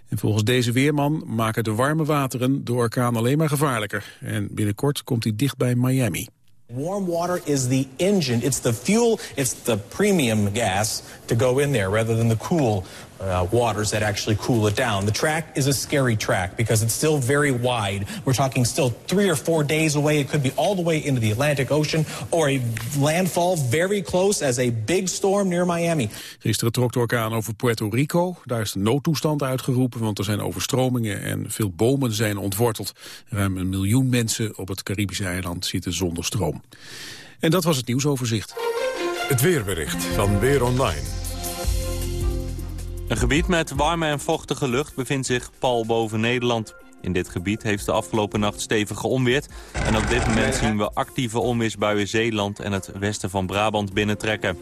En volgens deze weerman maken de warme wateren de orkaan alleen maar gevaarlijker. En binnenkort komt hij dicht bij Miami. Warm water is the engine, it's the fuel, it's the premium gas to go in there rather than the cool uh, waters that actually cool it down. The track is a scary track because it's still very wide. We're talking still three or four days away. It could be all the way into the Atlantic Ocean or a landfall very close as a big storm near Miami. Gisteren trok de orkaan over Puerto Rico. Daar is de noodtoestand uitgeroepen, want er zijn overstromingen en veel bomen zijn ontworteld. Ruim een miljoen mensen op het Caribische eiland zitten zonder stroom. En dat was het nieuwsoverzicht. Het weerbericht van Weer Online. Een gebied met warme en vochtige lucht bevindt zich pal boven Nederland. In dit gebied heeft de afgelopen nacht stevig onweerd. En op dit moment zien we actieve onweersbuien Zeeland en het westen van Brabant binnentrekken.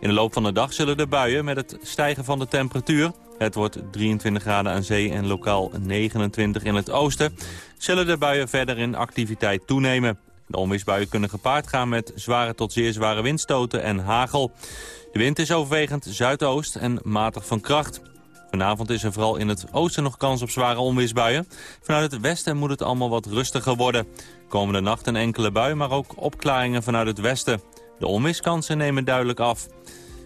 In de loop van de dag zullen de buien met het stijgen van de temperatuur... het wordt 23 graden aan zee en lokaal 29 in het oosten... zullen de buien verder in activiteit toenemen. De onweersbuien kunnen gepaard gaan met zware tot zeer zware windstoten en hagel. De wind is overwegend zuidoost en matig van kracht. Vanavond is er vooral in het oosten nog kans op zware onweersbuien. Vanuit het westen moet het allemaal wat rustiger worden. Komende nacht een enkele bui, maar ook opklaringen vanuit het westen. De onweerskansen nemen duidelijk af.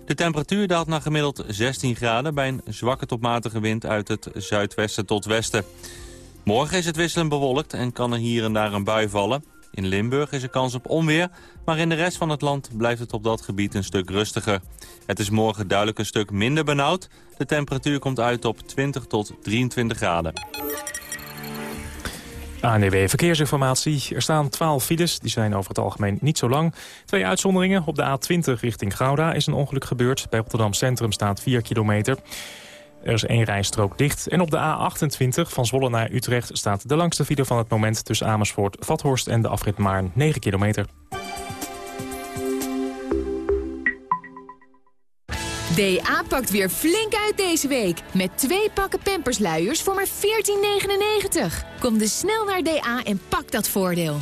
De temperatuur daalt naar gemiddeld 16 graden... bij een zwakke tot matige wind uit het zuidwesten tot westen. Morgen is het wisselend bewolkt en kan er hier en daar een bui vallen. In Limburg is er kans op onweer, maar in de rest van het land blijft het op dat gebied een stuk rustiger. Het is morgen duidelijk een stuk minder benauwd. De temperatuur komt uit op 20 tot 23 graden. ANWB Verkeersinformatie. Er staan 12 files, die zijn over het algemeen niet zo lang. Twee uitzonderingen. Op de A20 richting Gouda is een ongeluk gebeurd. Bij Rotterdam Centrum staat 4 kilometer. Er is één rijstrook dicht. En op de A28 van Zwolle naar Utrecht staat de langste file van het moment... tussen Amersfoort, Vathorst en de afrit Maarn, 9 kilometer. DA pakt weer flink uit deze week. Met twee pakken pampersluiers voor maar 14,99. Kom dus snel naar DA en pak dat voordeel.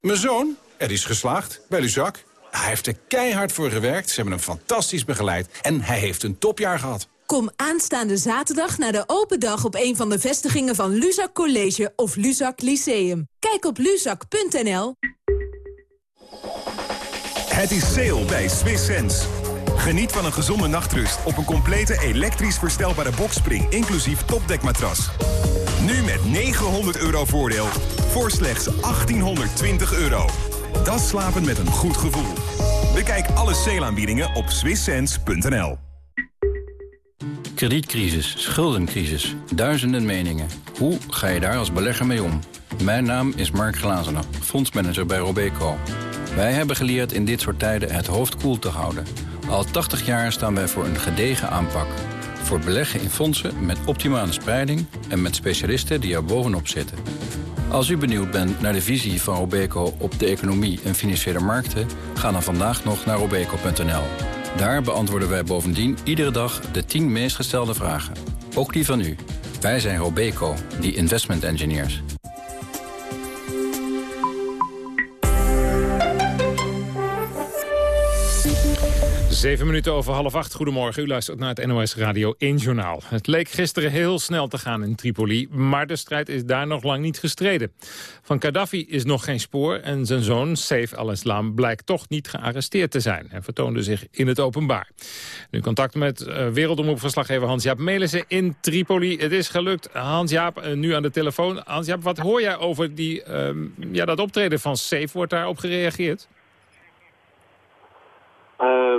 Mijn zoon, er is geslaagd bij Luzak. Hij heeft er keihard voor gewerkt, ze hebben hem fantastisch begeleid... en hij heeft een topjaar gehad. Kom aanstaande zaterdag naar de open dag op een van de vestigingen van Luzak College of Luzak Lyceum. Kijk op luzak.nl. Het is sale bij Swiss Sense. Geniet van een gezonde nachtrust op een complete elektrisch verstelbare boxspring... inclusief topdekmatras. Nu met 900 euro voordeel voor slechts 1820 euro. Dat slapen met een goed gevoel. Bekijk alle sale op swisssense.nl. Kredietcrisis, schuldencrisis, duizenden meningen. Hoe ga je daar als belegger mee om? Mijn naam is Mark Glazener, fondsmanager bij Robeco. Wij hebben geleerd in dit soort tijden het hoofd koel te houden. Al 80 jaar staan wij voor een gedegen aanpak. Voor beleggen in fondsen met optimale spreiding... en met specialisten die er bovenop zitten. Als u benieuwd bent naar de visie van Robeco op de economie en financiële markten... ga dan vandaag nog naar robeco.nl. Daar beantwoorden wij bovendien iedere dag de 10 meest gestelde vragen. Ook die van u. Wij zijn Robeco, die investment engineers. Zeven minuten over half acht. Goedemorgen, u luistert naar het NOS Radio 1 Journaal. Het leek gisteren heel snel te gaan in Tripoli, maar de strijd is daar nog lang niet gestreden. Van Gaddafi is nog geen spoor en zijn zoon, Saif al-Islam, blijkt toch niet gearresteerd te zijn. en vertoonde zich in het openbaar. Nu contact met uh, Wereldomroepverslaggever Hans-Jaap Melissen in Tripoli. Het is gelukt. Hans-Jaap, uh, nu aan de telefoon. Hans-Jaap, wat hoor jij over die, uh, ja, dat optreden van Saif? Wordt daarop gereageerd? Uh,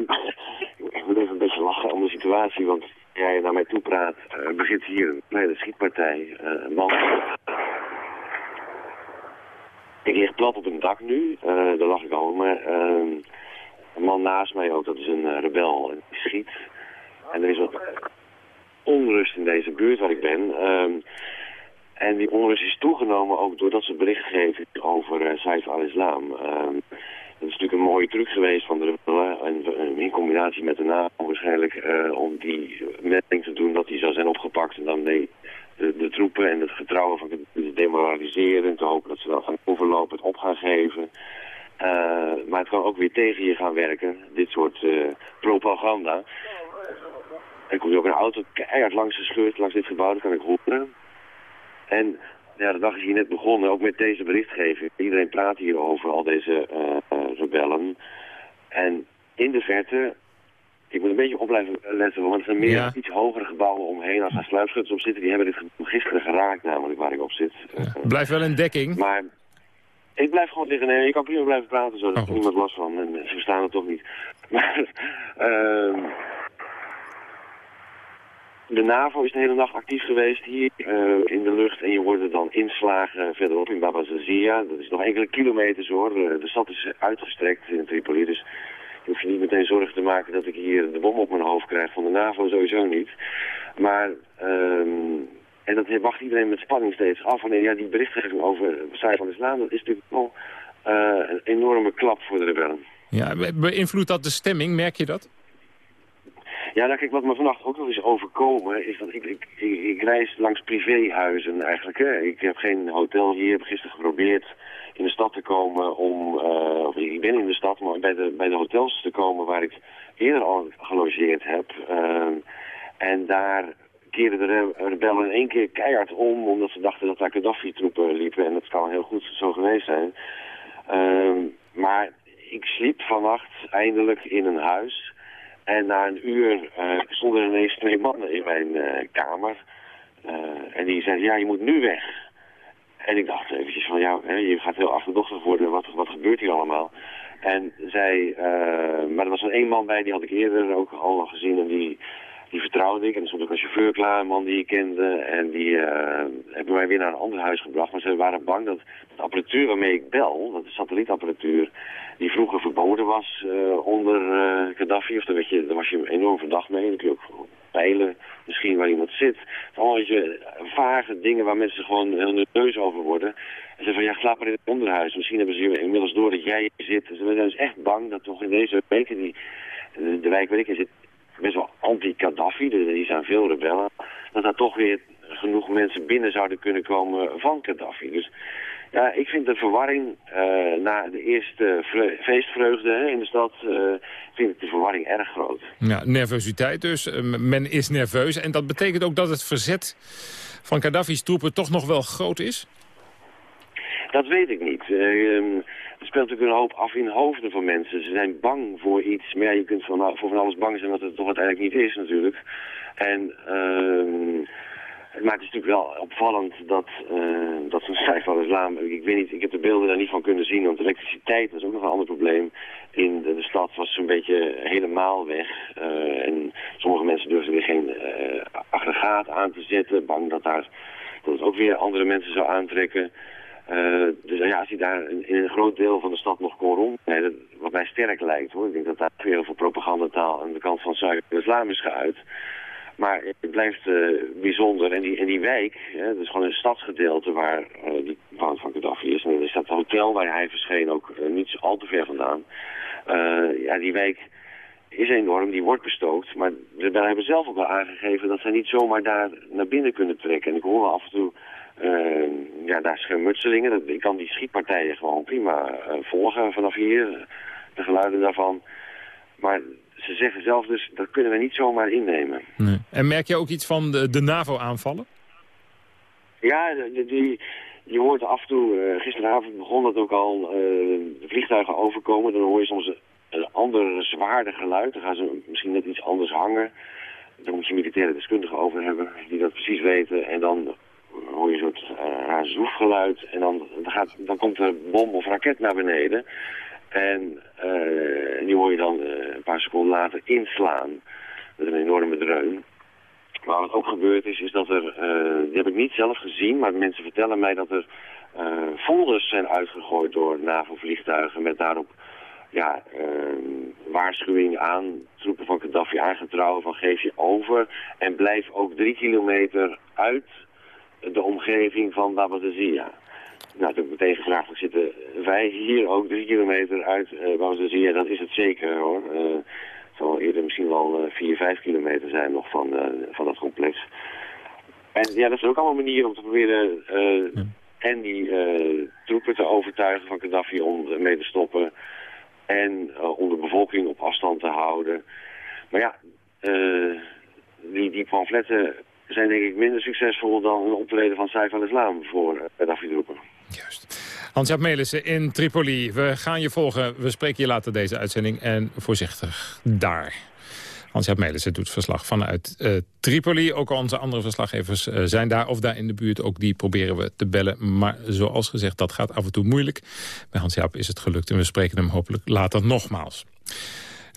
ik moet even een beetje lachen om de situatie, want jij naar mij toe praat. Er begint hier een kleine schietpartij. Uh, man... Ik lig plat op een dak nu, uh, daar lag ik al, maar ehm, een man naast mij ook, dat is een eh, rebel, en die schiet. En er is wat onrust in deze buurt waar ik ben. Ehm, en die onrust is toegenomen ook doordat ze bericht geven over Saif al-Islam. Is natuurlijk een mooie truc geweest van de rebellen. En in combinatie met de NAVO waarschijnlijk uh, om die melding te doen dat hij zou zijn opgepakt. En dan de, troepen en het getrouwen van te demoraliseren. Te hopen dat ze dan gaan overlopen, het op gaan geven. Uh, maar het kan ook weer tegen je gaan werken, dit soort uh, propaganda. Er komt ook een auto keihard langs gescheurd, langs dit gebouw, dat kan ik horen. En ja, de dag is hier net begonnen, ook met deze berichtgeving. Iedereen praat hier over al deze uh, rebellen. En in de verte, ik moet een beetje op blijven letten, want er zijn meer ja. iets hogere gebouwen omheen. Als er sluipschutters op zitten, die hebben dit gisteren geraakt namelijk waar ik op zit. Ja. Blijf wel in dekking. Maar ik blijf gewoon liggen. Nee, ik kan prima blijven praten, zo. Daar oh, niemand last van. En ze verstaan het toch niet. Maar, uh, de NAVO is de hele nacht actief geweest hier uh, in de lucht. En je wordt er dan inslagen verderop in Baba Zazia. Dat is nog enkele kilometers hoor. De stad is uitgestrekt in Tripoli. Dus je hoeft je niet meteen zorgen te maken dat ik hier de bom op mijn hoofd krijg. Van de NAVO sowieso niet. Maar... Um, en dat wacht iedereen met spanning steeds af. Wanneer ja, die berichtgeving over Saif van Islam, dat is natuurlijk wel uh, een enorme klap voor de rebellen. Ja, beïnvloedt dat de stemming? Merk je dat? Ja, nou kijk, wat me vannacht ook nog is overkomen, is dat ik, ik, ik, ik reis langs privéhuizen eigenlijk. Hè. Ik heb geen hotel hier, heb gisteren geprobeerd in de stad te komen om, uh, of ik ben in de stad, maar bij de, bij de hotels te komen waar ik eerder al gelogeerd heb. Uh, en daar keerden de rebellen in één keer keihard om, omdat ze dachten dat daar Gaddafi-troepen liepen. En dat kan heel goed zo geweest zijn. Uh, maar ik sliep vannacht eindelijk in een huis. En na een uur uh, stonden er ineens twee mannen in mijn uh, kamer. Uh, en die zeiden, ja, je moet nu weg. En ik dacht eventjes van, ja, je gaat heel achterdochtig worden. Wat, wat gebeurt hier allemaal? En zij, maar er was een één man bij, die had ik eerder ook al gezien. En die, die vertrouwde ik. En er stond ook een chauffeur klaar, een man die ik kende. En die hebben mij weer naar een ander huis gebracht. Maar ze waren bang dat de apparatuur waarmee ik bel, dat is satellietapparatuur die vroeger verboden was uh, onder uh, Gaddafi. Of daar, werd je, daar was je enorm verdacht mee. Dan kun je ook peilen misschien waar iemand zit. Het allemaal je, vage dingen waar mensen gewoon heel nerveus over worden. En zeggen van, ja, slaap maar in het onderhuis. Misschien hebben ze inmiddels door dat jij hier zit. Ze zijn dus echt bang dat toch in deze weken, die, de, de wijk waar ik in zit, best wel anti-Gaddafi, die zijn veel rebellen, dat daar toch weer genoeg mensen binnen zouden kunnen komen van Gaddafi. Dus ja, ik vind de verwarring uh, na de eerste feestvreugde hè, in de stad, uh, vind ik de verwarring erg groot. Ja, nervositeit dus. Men is nerveus. En dat betekent ook dat het verzet van Gaddafi's troepen toch nog wel groot is? Dat weet ik niet. Uh, speelt natuurlijk een hoop af in hoofden van mensen. Ze zijn bang voor iets. Maar ja, je kunt van, voor van alles bang zijn wat het toch uiteindelijk niet is natuurlijk. En... Uh, maar het is natuurlijk wel opvallend dat, uh, dat zo'n Saif al-Islam... Ik weet niet, ik heb de beelden daar niet van kunnen zien, want elektriciteit is ook nog een ander probleem. In de, de stad was zo'n beetje helemaal weg. Uh, en sommige mensen durfden weer geen uh, aggregaat aan te zetten, bang dat, daar, dat het ook weer andere mensen zou aantrekken. Uh, dus ja, als hij daar in, in, een groot deel van de stad nog kon rondrijden, wat mij sterk lijkt hoor. Ik denk dat daar weer heel veel propagandataal aan de kant van Zuid-Islam is geuit. Maar het blijft uh, bijzonder. En die, en die wijk, hè, dat is gewoon een stadsgedeelte waar uh, die woud van Gaddafi is. En er is dat hotel waar hij verscheen ook niet al te ver vandaan. ja, die wijk is enorm, die wordt bestookt. Maar rebellen hebben zelf ook wel aangegeven dat zij niet zomaar daar naar binnen kunnen trekken. En ik hoor af en toe ja, daar schermutselingen. Ik kan die schietpartijen gewoon prima volgen vanaf hier. De geluiden daarvan. Maar ze zeggen zelf dus, dat kunnen we niet zomaar innemen. Nee. En merk je ook iets van de, de NAVO-aanvallen? Ja, die, je hoort af en toe, uh, gisteravond begon dat ook al, uh, de vliegtuigen overkomen. Dan hoor je soms een, ander zwaarder geluid. Dan gaan ze misschien net iets anders hangen. Daar moet je militaire deskundigen over hebben, die dat precies weten. En dan hoor je een soort uh, raar zoefgeluid. En dan, gaat, dan komt er bom of raket naar beneden. En uh, die hoor je dan uh, een paar seconden later inslaan. Met een enorme dreun. Maar wat ook gebeurd is, is dat er, uh, die heb ik niet zelf gezien, maar mensen vertellen mij dat er folders zijn uitgegooid door NAVO-vliegtuigen met daarop ja, waarschuwing aan troepen van Gaddafi aangetrouwen van geef je over en blijf ook drie kilometer uit de omgeving van Babadazia. Nou, toen ik meteen gevraagd, zitten wij hier ook drie kilometer uit uh, zien, ja, dat is het zeker hoor. Uh, het zal eerder misschien wel uh, vier, vijf kilometer zijn nog van, van dat complex. En ja, dat is ook allemaal manieren om te proberen en die troepen te overtuigen van Gaddafi om mee te stoppen. En om de bevolking op afstand te houden. Maar ja, die, die pamfletten zijn denk ik minder succesvol dan een optreden van Saif al-Islam voor Gaddafi-troepen. Juist. Hans-Jaap Melissen in Tripoli. We gaan je volgen. We spreken je later deze uitzending. En voorzichtig daar. Hans-Jaap Melissen doet verslag vanuit uh, Tripoli. Ook onze andere verslaggevers uh, zijn daar of daar in de buurt. Ook die proberen we te bellen. Maar zoals gezegd, dat gaat af en toe moeilijk. Bij Hans-Jaap is het gelukt en we spreken hem hopelijk later nogmaals.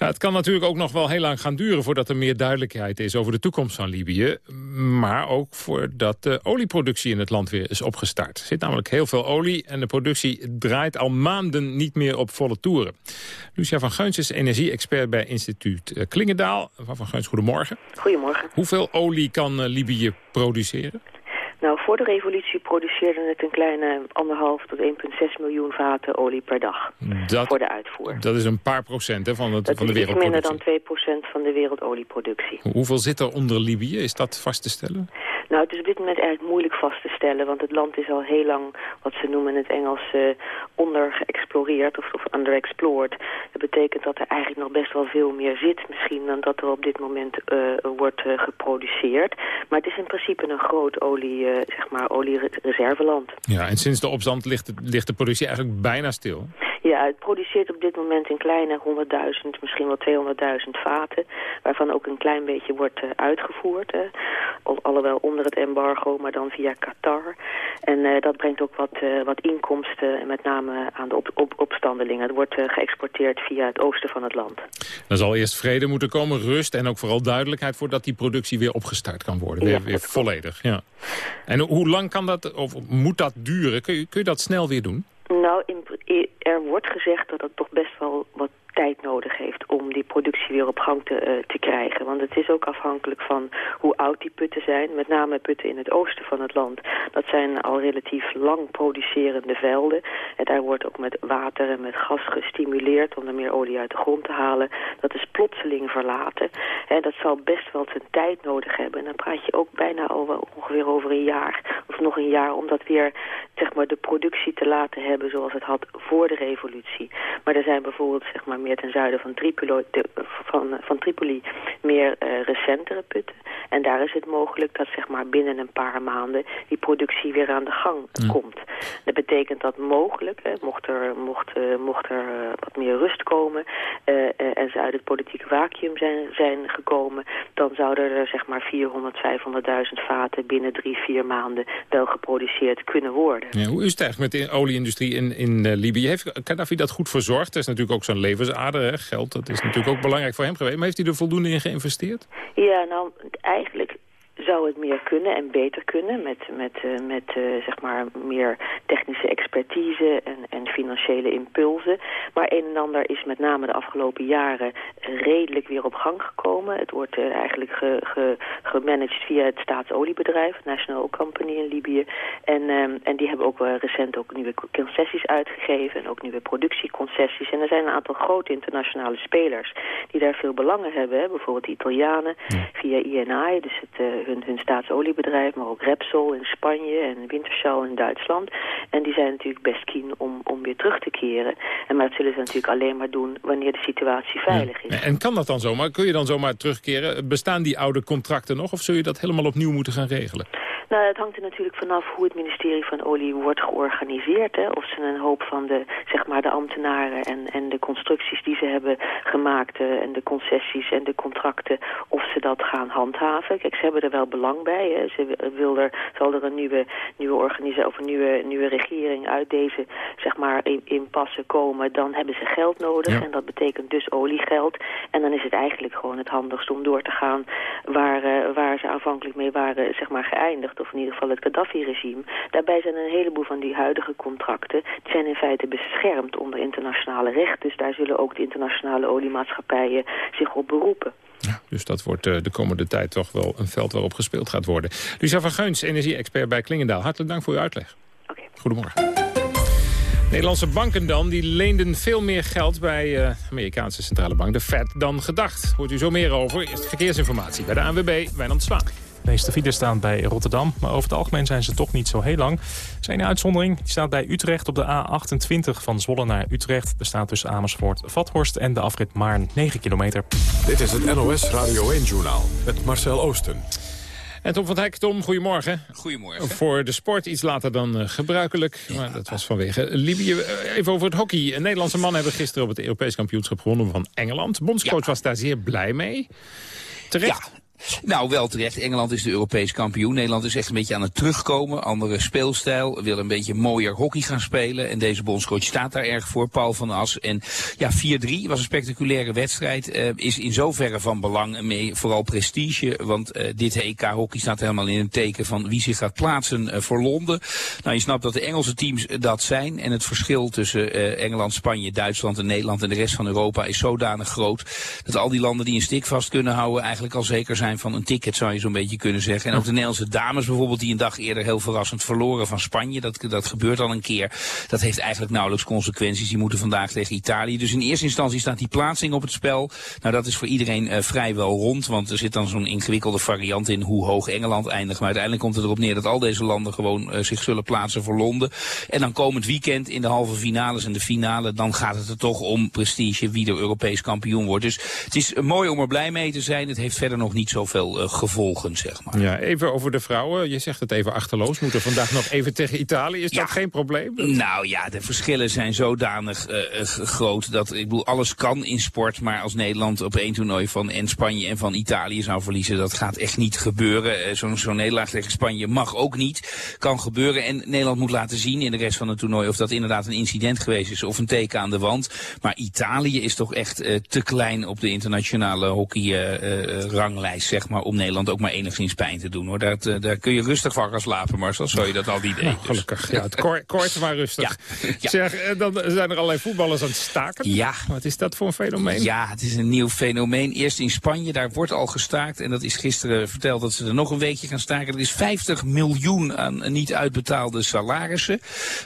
Ja, het kan natuurlijk ook nog wel heel lang gaan duren voordat er meer duidelijkheid is over de toekomst van Libië. Maar ook voordat de olieproductie in het land weer is opgestart. Er zit namelijk heel veel olie en de productie draait al maanden niet meer op volle toeren. Lucia van Geuns is energie-expert bij instituut eh, Klingendaal. Van Geuns, goedemorgen. Goedemorgen. Hoeveel olie kan eh, Libië produceren? Nou, voor de revolutie produceerde het een kleine anderhalf tot 1,6 miljoen vaten olie per dag Dat, voor de uitvoer. dat is een paar procent hè, van, het, Dat van de is iets minder wereldproductie. dan 2% van de wereldolieproductie. Hoeveel zit er onder Libië? Is dat vast te stellen? Nou, het is op dit moment eigenlijk moeilijk vast te stellen, want het land is al heel lang wat ze noemen in het Engels eh ondergeëxploreerd of, of underexplored. Dat betekent dat er eigenlijk nog best wel veel meer zit misschien dan dat er op dit moment eh, wordt eh, geproduceerd. Maar het is in principe een groot olie, zeg maar, oliereserveland. Ja, en sinds de opstand ligt, ligt de productie eigenlijk bijna stil. Ja, het produceert op dit moment een kleine 100.000, misschien wel 200.000 vaten. Waarvan ook een klein beetje wordt eh, uitgevoerd. Hè. Al, alhoewel onder het embargo, maar dan via Qatar. En eh, dat brengt ook wat, eh, wat inkomsten, en met name aan de op, op, opstandelingen. Het wordt eh, geëxporteerd via het oosten van het land. Er zal eerst vrede moeten komen, rust en ook vooral duidelijkheid... voordat die productie weer opgestart kan worden. Weer, Ja, weer volledig. Ja. En hoe lang kan dat, of moet dat duren? Kun je, kun je dat snel weer doen? Nou, in, er wordt gezegd dat het toch best wel wat tijd nodig heeft om die productie weer op gang te, eh, te krijgen. Want het is ook afhankelijk van hoe oud die putten zijn. Met name putten in het oosten van het land. Dat zijn al relatief lang producerende velden. En daar wordt ook met water en met gas gestimuleerd om er meer olie uit de grond te halen. Dat is plotseling verlaten. Hè, dat zal best wel zijn tijd nodig hebben. En dan praat je ook bijna over, ongeveer over een jaar of nog een jaar om dat weer zeg maar, de productie te laten hebben zoals het had voor de revolutie. Maar er zijn bijvoorbeeld zeg maar, meer ten zuiden van Tripoli, de- van, van Tripoli meer eh, recentere putten. En daar is het mogelijk dat zeg maar, binnen een paar maanden die productie weer aan de gang komt. Dat betekent dat mogelijk, hè, mocht er, mocht, eh, mocht er eh, wat meer rust komen en ze uit het politieke vacuüm zijn, zijn gekomen, dan zouden er zeg maar 400, 500.000 vaten binnen drie, vier maanden wel geproduceerd kunnen worden. Ja, hoe is het eigenlijk met de olieindustrie in, in Libië? Heeft Gaddafi dat goed verzorgd? Dat is natuurlijk ook zijn hè? geld. Dat is natuurlijk ook belangrijk voor hem geweest. Maar heeft hij er voldoende in geïnvesteerd? Ja, nou, eigenlijk zou het meer kunnen en beter kunnen met, met, eh, met eh, zeg maar meer technische expertise en, en financiële impulsen. Maar een en ander is met name de afgelopen jaren redelijk weer op gang gekomen. Het wordt eh, eigenlijk ge, ge, gemanaged via het staatsoliebedrijf, National Oil Company in Libië. En, ehm, en die hebben ook recent ook nieuwe concessies uitgegeven en ook nieuwe productieconcessies. En er zijn een aantal grote internationale spelers die daar veel belangen hebben. Hè. Bijvoorbeeld de Italianen via INI, dus het, hun, hun staatsoliebedrijf, maar ook Repsol in Spanje en Wintershall in Duitsland. En die zijn natuurlijk best keen om, om weer terug te keren. En maar dat zullen ze natuurlijk alleen maar doen wanneer de situatie veilig is. En kan dat dan zomaar? Kun je dan zomaar terugkeren? Bestaan die oude contracten nog? Of zul je dat helemaal opnieuw moeten gaan regelen? Nou, het hangt er natuurlijk vanaf hoe het ministerie van Olie wordt georganiseerd. Hè. Of ze een hoop van de, zeg maar, de ambtenaren en, en de constructies die ze hebben gemaakt... eh, en de concessies en de contracten, of ze dat gaan handhaven. Kijk, ze hebben er wel belang bij. Hè. Ze wi- wil er, zal er een nieuwe, nieuwe organisatie of een nieuwe, nieuwe regering uit deze zeg maar, in- impasse komen... dan hebben ze geld nodig Ja. en dat betekent dus oliegeld. En dan is het eigenlijk gewoon het handigst om door te gaan waar, eh, waar ze aanvankelijk mee waren zeg maar, geëindigd. Of in ieder geval het Gaddafi-regime. Daarbij zijn een heleboel van die huidige contracten... die zijn in feite beschermd onder internationale recht. Dus daar zullen ook de internationale oliemaatschappijen zich op beroepen. Dus dat wordt eh, de komende tijd toch wel een veld waarop gespeeld gaat worden. Lucia van Geuns, energie-expert bij Klingendaal. Hartelijk dank voor uw uitleg. Goedemorgen. Nederlandse banken dan, die leenden veel meer geld bij eh, de Amerikaanse centrale bank, de Fed, dan gedacht. Hoort u zo meer over. Eerst verkeersinformatie bij de ANWB, Wijnand Zwaan. De meeste files staan bij Rotterdam, maar over het algemeen zijn ze toch niet zo heel lang. Er zijn een uitzondering, die staat bij Utrecht op de A28 van Zwolle naar Utrecht. Er staat tussen Amersfoort, Vathorst en de afrit Maarn 9 kilometer. Dit is het NOS Radio 1-journaal met Marcel Oosten. En Tom van Hek, Tom, goedemorgen. Goedemorgen. Voor de sport iets later dan eh, gebruikelijk. Maar dat was vanwege Libië. Eh, Even over het hockey. Een Nederlandse man hebben gisteren op het Europees kampioenschap gewonnen van Engeland. Bondscoach was daar zeer blij mee. Terecht. Nou, wel terecht. Engeland is de Europees kampioen. Nederland is echt een beetje aan het terugkomen. Andere speelstijl. Wil een beetje mooier hockey gaan spelen. En deze bondscoach staat daar erg voor. Paul van As. En ja, 4-3 was een spectaculaire wedstrijd. Eh, is in zoverre van belang mee. Vooral prestige. Want eh, dit EK hockey staat helemaal in het teken van wie zich gaat plaatsen eh, voor Londen. Nou, je snapt dat de Engelse teams dat zijn. En het verschil tussen Engeland, Spanje, Duitsland en Nederland en de rest van Europa is zodanig groot. Dat al die landen die een stik vast kunnen houden eigenlijk al zeker zijn van een ticket, zou je zo'n beetje kunnen zeggen. En ook de Nederlandse dames bijvoorbeeld, die een dag eerder heel verrassend verloren van Spanje. Dat, dat gebeurt al een keer. Dat heeft eigenlijk nauwelijks consequenties. Die moeten vandaag tegen Italië. Dus in eerste instantie staat die plaatsing op het spel. Nou, dat is voor iedereen uh, vrijwel rond. Want er zit dan zo'n ingewikkelde variant in hoe hoog Engeland eindigt. Maar uiteindelijk komt het erop neer dat al deze landen gewoon uh, zich zullen plaatsen voor Londen. En dan komend weekend in de halve finales en de finale, dan gaat het er toch om prestige wie er Europees kampioen wordt. Dus het is mooi om er blij mee te zijn. Het heeft verder nog niet zoveel uh, gevolgen, zeg maar. Ja, even over de vrouwen. Je zegt het even achterloos. Moeten vandaag nog even tegen Italië. Is ja. dat geen probleem? Nou ja, de verschillen zijn zodanig uh, groot dat ik bedoel, alles kan in sport. Maar als Nederland op één toernooi van en Spanje en van Italië zou verliezen, dat gaat echt niet gebeuren. Zo'n zo nederlaag tegen Spanje mag ook niet. Kan gebeuren. En Nederland moet laten zien in de rest van het toernooi of dat inderdaad een incident geweest is of een teken aan de wand. Maar Italië is toch echt uh, te klein op de internationale zeg maar, om Nederland ook maar enigszins pijn te doen. Hoor. Dat, uh, daar kun je rustig van gaan slapen, Marcel, zo je dat al niet deed. Nou, gelukkig. Ja, het kort, maar rustig. Ja. Ja. Zeg, dan zijn er allerlei voetballers aan het staken. Ja. Wat is dat voor een fenomeen? Ja, het is een nieuw fenomeen. Eerst in Spanje, daar wordt al gestaakt. En dat is gisteren verteld dat ze er nog een weekje gaan staken. Er is 50 miljoen aan niet uitbetaalde salarissen.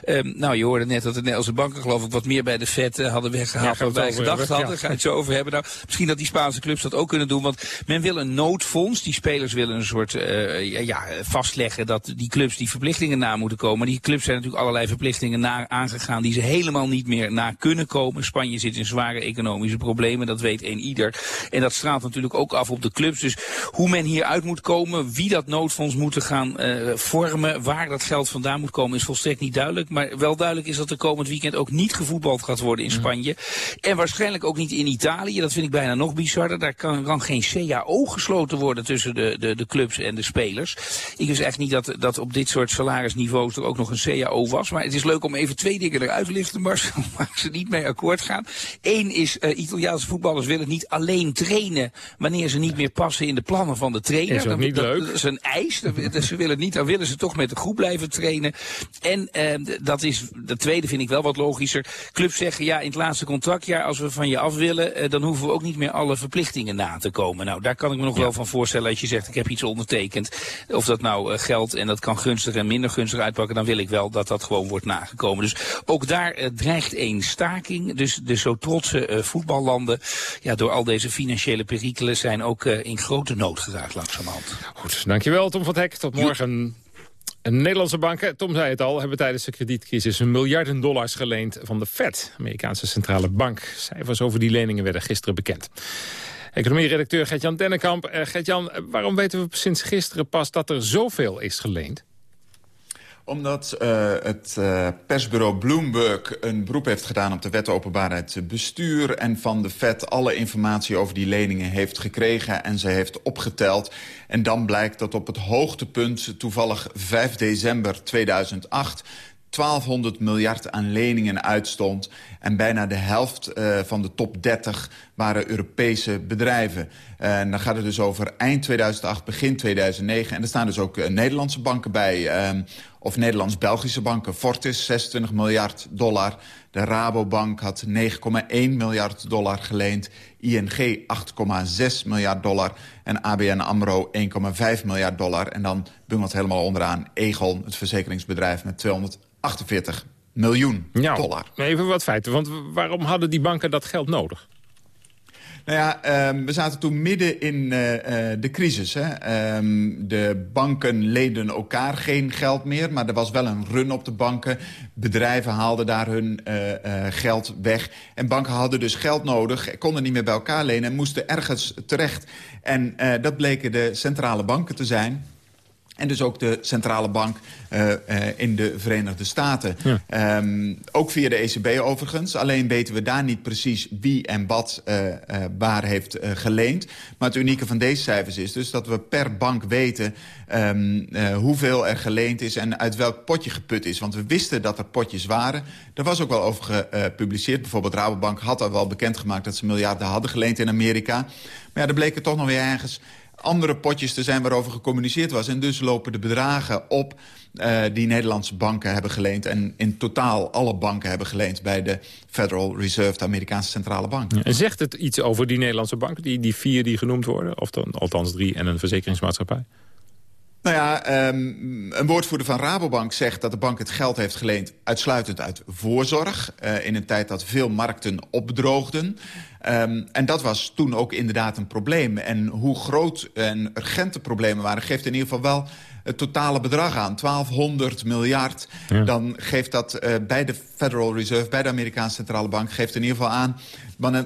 Um, nou, je hoorde net dat de Nederlandse banken geloof ik wat meer bij de vet uh, hadden weggehaald ja, dan wij gedacht hadden. Ja. Ga je het zo over hebben. Nou, misschien dat die Spaanse clubs dat ook kunnen doen. Want men wil een noodfonds. Die spelers willen een soort uh, ja, vastleggen dat die clubs die verplichtingen na moeten komen. Maar die clubs zijn natuurlijk allerlei verplichtingen na aangegaan die ze helemaal niet meer na kunnen komen. Spanje zit in zware economische problemen. Dat weet een ieder. En dat straalt natuurlijk ook af op de clubs. Dus hoe men hieruit moet komen, wie dat noodfonds moet gaan uh, vormen, waar dat geld vandaan moet komen, is volstrekt niet duidelijk. Maar wel duidelijk is dat er komend weekend ook niet gevoetbald gaat worden in Spanje. En waarschijnlijk ook niet in Italië. Dat vind ik bijna nog bizarder. Daar kan, kan geen CAO gesloten worden tussen de, de, de clubs en de spelers. Ik wist echt niet dat, dat op dit soort salarisniveaus er ook nog een CAO was. Maar het is leuk om even twee dingen eruit te lichten, Mars, waar ze niet mee akkoord gaan. Eén is, uh, Italiaanse voetballers willen niet alleen trainen wanneer ze niet meer passen in de plannen van de trainer. Is ook niet dat, leuk. Dat is een eis. Dat, ze willen niet, dan willen ze toch met de groep blijven trainen. En uh, dat is, de tweede vind ik wel wat logischer. Clubs zeggen, ja, in het laatste contractjaar, als we van je af willen, uh, dan hoeven we ook niet meer alle verplichtingen na te komen. Nou, daar kan ik me nog ja. Wel van voorstellen als je zegt, ik heb iets ondertekend. Of dat nou uh, geldt en dat kan gunstig en minder gunstig uitpakken, dan wil ik wel dat dat gewoon wordt nagekomen. Dus ook daar uh, dreigt één staking. Dus de zo trotse uh, voetballanden, ja, door al deze financiële perikelen, zijn ook in grote nood geraakt langzamerhand. Goed, dankjewel Tom van het Hek. Tot morgen. En Nederlandse banken, Tom zei het al, hebben tijdens de kredietcrisis een miljarden dollars geleend van de Fed, Amerikaanse centrale bank. Cijfers over die leningen werden gisteren bekend. Economie-redacteur Gert-Jan Dennekamp. Uh, Gert-Jan, waarom weten we sinds gisteren pas dat er zoveel is geleend? Omdat uh, het uh, persbureau Bloomberg een beroep heeft gedaan op de wet openbaarheid bestuur... en van de Fed alle informatie over die leningen heeft gekregen en ze heeft opgeteld. En dan blijkt dat op het hoogtepunt, toevallig 5 december 2008... 1200 miljard aan leningen uitstond. En bijna de helft uh, van de top 30 waren Europese bedrijven. En dan gaat het dus over eind 2008, begin 2009. En er staan dus ook uh, Nederlandse banken bij. Uh, of Nederlands-Belgische banken. Fortis, 26 miljard dollar. De Rabobank had 9,1 miljard dollar geleend. ING 8,6 miljard dollar. En ABN AMRO 1,5 miljard dollar. En dan bungelt helemaal onderaan Egon, het verzekeringsbedrijf... met 248 miljoen ja, dollar. Even wat feiten, want waarom hadden die banken dat geld nodig? Nou ja, um, we zaten toen midden in uh, uh, de crisis. Hè. Um, de banken leenden elkaar geen geld meer, maar er was wel een run op de banken. Bedrijven haalden daar hun uh, geld weg. En banken hadden dus geld nodig, konden niet meer bij elkaar lenen... en moesten ergens terecht. En dat bleken de centrale banken te zijn... En dus ook de centrale bank uh, uh, in de Verenigde Staten. Ja. Um, ook via de ECB overigens. Alleen weten we daar niet precies wie en wat uh, waar heeft geleend. Maar het unieke van deze cijfers is dus dat we per bank weten... Um, hoeveel er geleend is en uit welk potje geput is. Want we wisten dat er potjes waren. Er was ook wel over gepubliceerd. Bijvoorbeeld Rabobank had al wel bekendgemaakt... dat ze miljarden hadden geleend in Amerika. Maar ja, er bleken toch nog weer ergens andere potjes te zijn waarover gecommuniceerd was. En dus lopen de bedragen op uh, die Nederlandse banken hebben geleend... en in totaal alle banken hebben geleend bij de Federal Reserve... de Amerikaanse centrale bank. En zegt het iets over die Nederlandse banken, die, die vier die genoemd worden? Of dan, althans drie en een verzekeringsmaatschappij? Nou ja, um, een woordvoerder van Rabobank zegt dat de bank het geld heeft geleend... uitsluitend uit voorzorg, uh, in een tijd dat veel markten opdroogden. Um, en dat was toen ook inderdaad een probleem. En hoe groot en urgente problemen waren... geeft in ieder geval wel het totale bedrag aan. 1200 miljard. Ja. Dan geeft dat uh, bij de Federal Reserve, bij de Amerikaanse Centrale Bank... geeft in ieder geval aan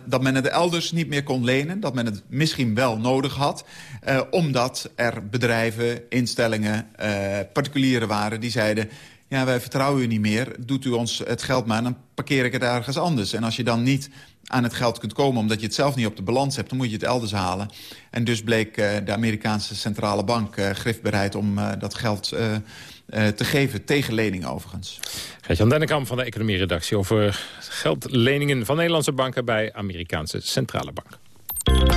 dat men het elders niet meer kon lenen. Dat men het misschien wel nodig had. Uh, omdat er bedrijven, instellingen, uh, particulieren waren die zeiden... ja, wij vertrouwen u niet meer, doet u ons het geld maar... dan parkeer ik het ergens anders. En als je dan niet aan het geld kunt komen... omdat je het zelf niet op de balans hebt, dan moet je het elders halen. En dus bleek uh, de Amerikaanse centrale bank uh, griftbereid om uh, dat geld te geven. Tegen leningen overigens. Gert-Jan Dennekamp van de economie-redactie... over geldleningen van Nederlandse banken bij Amerikaanse centrale bank.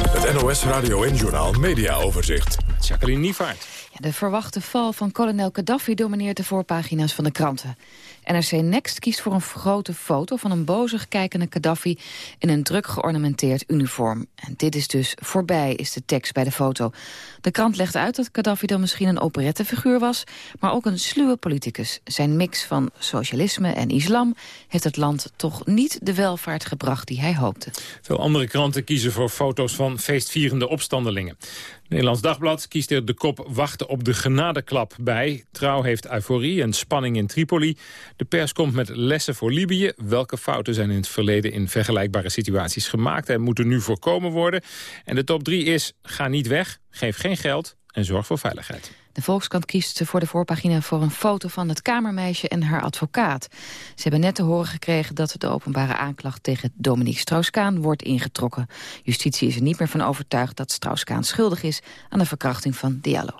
Het NOS Radio en Journal Media Overzicht. Jacqueline Nievaart. Ja, de verwachte val van kolonel Gaddafi domineert de voorpagina's van de kranten. NRC Next kiest voor een grote foto van een bozig kijkende Gaddafi in een druk geornamenteerd uniform. En dit is dus voorbij, is de tekst bij de foto. De krant legt uit dat Gaddafi dan misschien een operettefiguur was, maar ook een sluwe politicus. Zijn mix van socialisme en islam heeft het land toch niet de welvaart gebracht die hij hoopte. Veel andere kranten kiezen voor foto's van feestvierende opstandelingen. Nederlands Dagblad kiest er de kop wachten op de genadeklap bij. Trouw heeft euforie en spanning in Tripoli. De pers komt met lessen voor Libië. Welke fouten zijn in het verleden in vergelijkbare situaties gemaakt... en moeten nu voorkomen worden? En de top drie is, ga niet weg, geef geen geld en zorg voor veiligheid. De Volkskrant kiest voor de voorpagina voor een foto van het kamermeisje en haar advocaat. Ze hebben net te horen gekregen dat de openbare aanklacht tegen Dominique Strauss-Kaan wordt ingetrokken. Justitie is er niet meer van overtuigd dat Strauss-Kaan schuldig is aan de verkrachting van Diallo.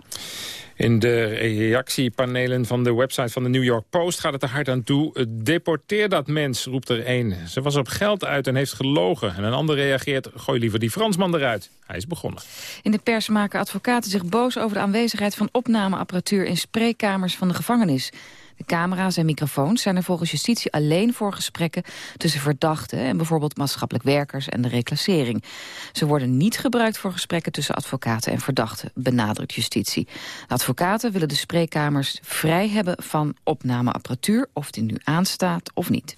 In de reactiepanelen van de website van de New York Post gaat het er hard aan toe. Deporteer dat mens, roept er één. Ze was op geld uit en heeft gelogen. En een ander reageert, gooi liever die Fransman eruit. Hij is begonnen. In de pers maken advocaten zich boos over de aanwezigheid van opnameapparatuur in spreekkamers van de gevangenis. De camera's en microfoons zijn er volgens justitie alleen voor gesprekken tussen verdachten en bijvoorbeeld maatschappelijk werkers en de reclassering. Ze worden niet gebruikt voor gesprekken tussen advocaten en verdachten, benadrukt justitie. Advocaten willen de spreekkamers vrij hebben van opnameapparatuur, of die nu aanstaat of niet.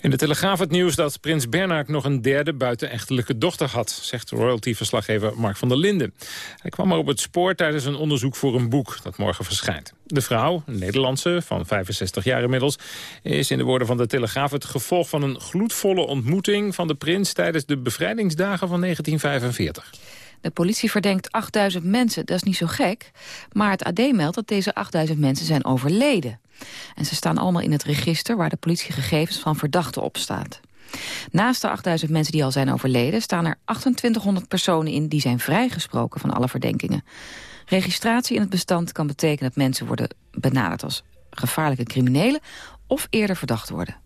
In de Telegraaf het nieuws dat prins Bernhard nog een derde buitenechtelijke dochter had, zegt royalty-verslaggever Mark van der Linden. Hij kwam maar op het spoor tijdens een onderzoek voor een boek dat morgen verschijnt. De vrouw, een Nederlandse, van 65 jaar inmiddels, is in de woorden van de Telegraaf het gevolg van een gloedvolle ontmoeting van de prins tijdens de bevrijdingsdagen van 1945. De politie verdenkt 8000 mensen, dat is niet zo gek. Maar het AD meldt dat deze 8000 mensen zijn overleden. En ze staan allemaal in het register waar de politie gegevens van verdachten op staat. Naast de 8000 mensen die al zijn overleden... staan er 2800 personen in die zijn vrijgesproken van alle verdenkingen. Registratie in het bestand kan betekenen dat mensen worden benaderd als gevaarlijke criminelen... of eerder verdacht worden.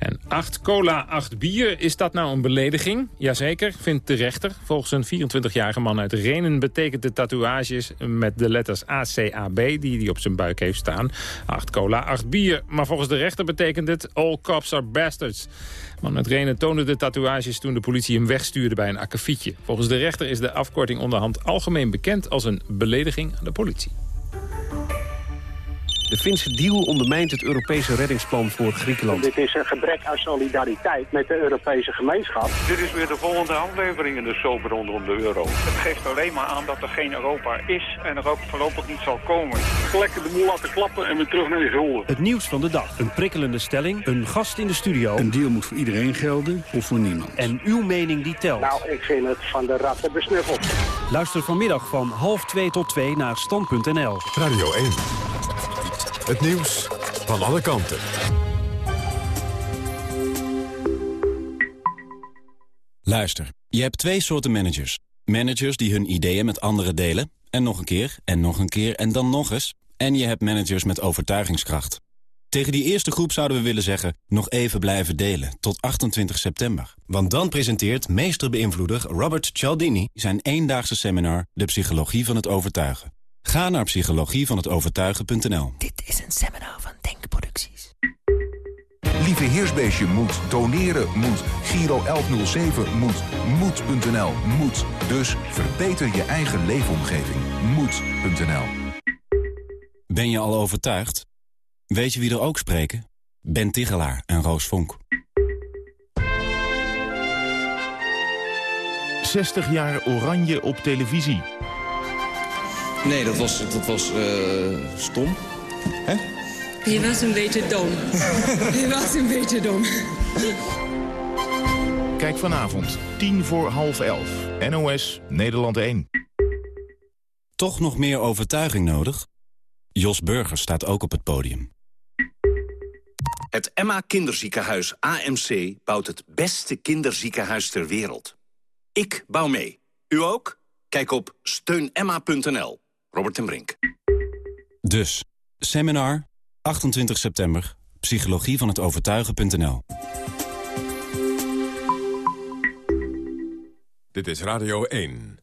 En 8 cola, 8 bier, is dat nou een belediging? Jazeker, vindt de rechter. Volgens een 24-jarige man uit Renen betekent de tatoeages met de letters ACAB... die hij op zijn buik heeft staan. 8 cola, 8 bier. Maar volgens de rechter betekent het all cops are bastards. Man uit Renen toonde de tatoeages toen de politie hem wegstuurde bij een akkefietje. Volgens de rechter is de afkorting onderhand algemeen bekend als een belediging aan de politie. De Finse deal ondermijnt het Europese reddingsplan voor Griekenland. Dit is een gebrek aan solidariteit met de Europese gemeenschap. Dit is weer de volgende aflevering in de soap rondom de euro. Het geeft alleen maar aan dat er geen Europa is en er ook voorlopig niet zal komen. Lekker de boel laten klappen en weer terug naar je zolder. Het nieuws van de dag. Een prikkelende stelling. Een gast in de studio. Een deal moet voor iedereen gelden of voor niemand. En uw mening die telt. Nou, ik vind het van de ratten besnuffeld. Luister vanmiddag van half 2 tot 2 naar stand.nl. Radio 1. Het nieuws van alle kanten. Luister, je hebt twee soorten managers. Managers die hun ideeën met anderen delen. En nog een keer, en nog een keer, en dan nog eens. En je hebt managers met overtuigingskracht. Tegen die eerste groep zouden we willen zeggen... nog even blijven delen, tot 28 september. Want dan presenteert meesterbeïnvloeder Robert Cialdini... zijn eendaagse seminar De Psychologie van het Overtuigen. Ga naar psychologievanhetovertuigen.nl Dit is een seminar van Denkproducties. Lieve Heersbeestje moet, doneren moet, Giro 1107 moet, moed.nl moet. Dus verbeter je eigen leefomgeving. Moed.nl Ben je al overtuigd? Weet je wie er ook spreken? Ben Tigelaar en Roos Vonk. 60 jaar oranje op televisie. Nee, dat was, dat was uh, stom. Hè? Je was een beetje dom. Je was een beetje dom. Kijk vanavond, tien voor half elf. NOS, Nederland 1. Toch nog meer overtuiging nodig? Jos Burger staat ook op het podium. Het Emma Kinderziekenhuis AMC bouwt het beste kinderziekenhuis ter wereld. Ik bouw mee. U ook? Kijk op steunemma.nl. Robert en Brink. Dus, seminar, 28 september, psychologie van het overtuigen.nl. Dit is Radio 1.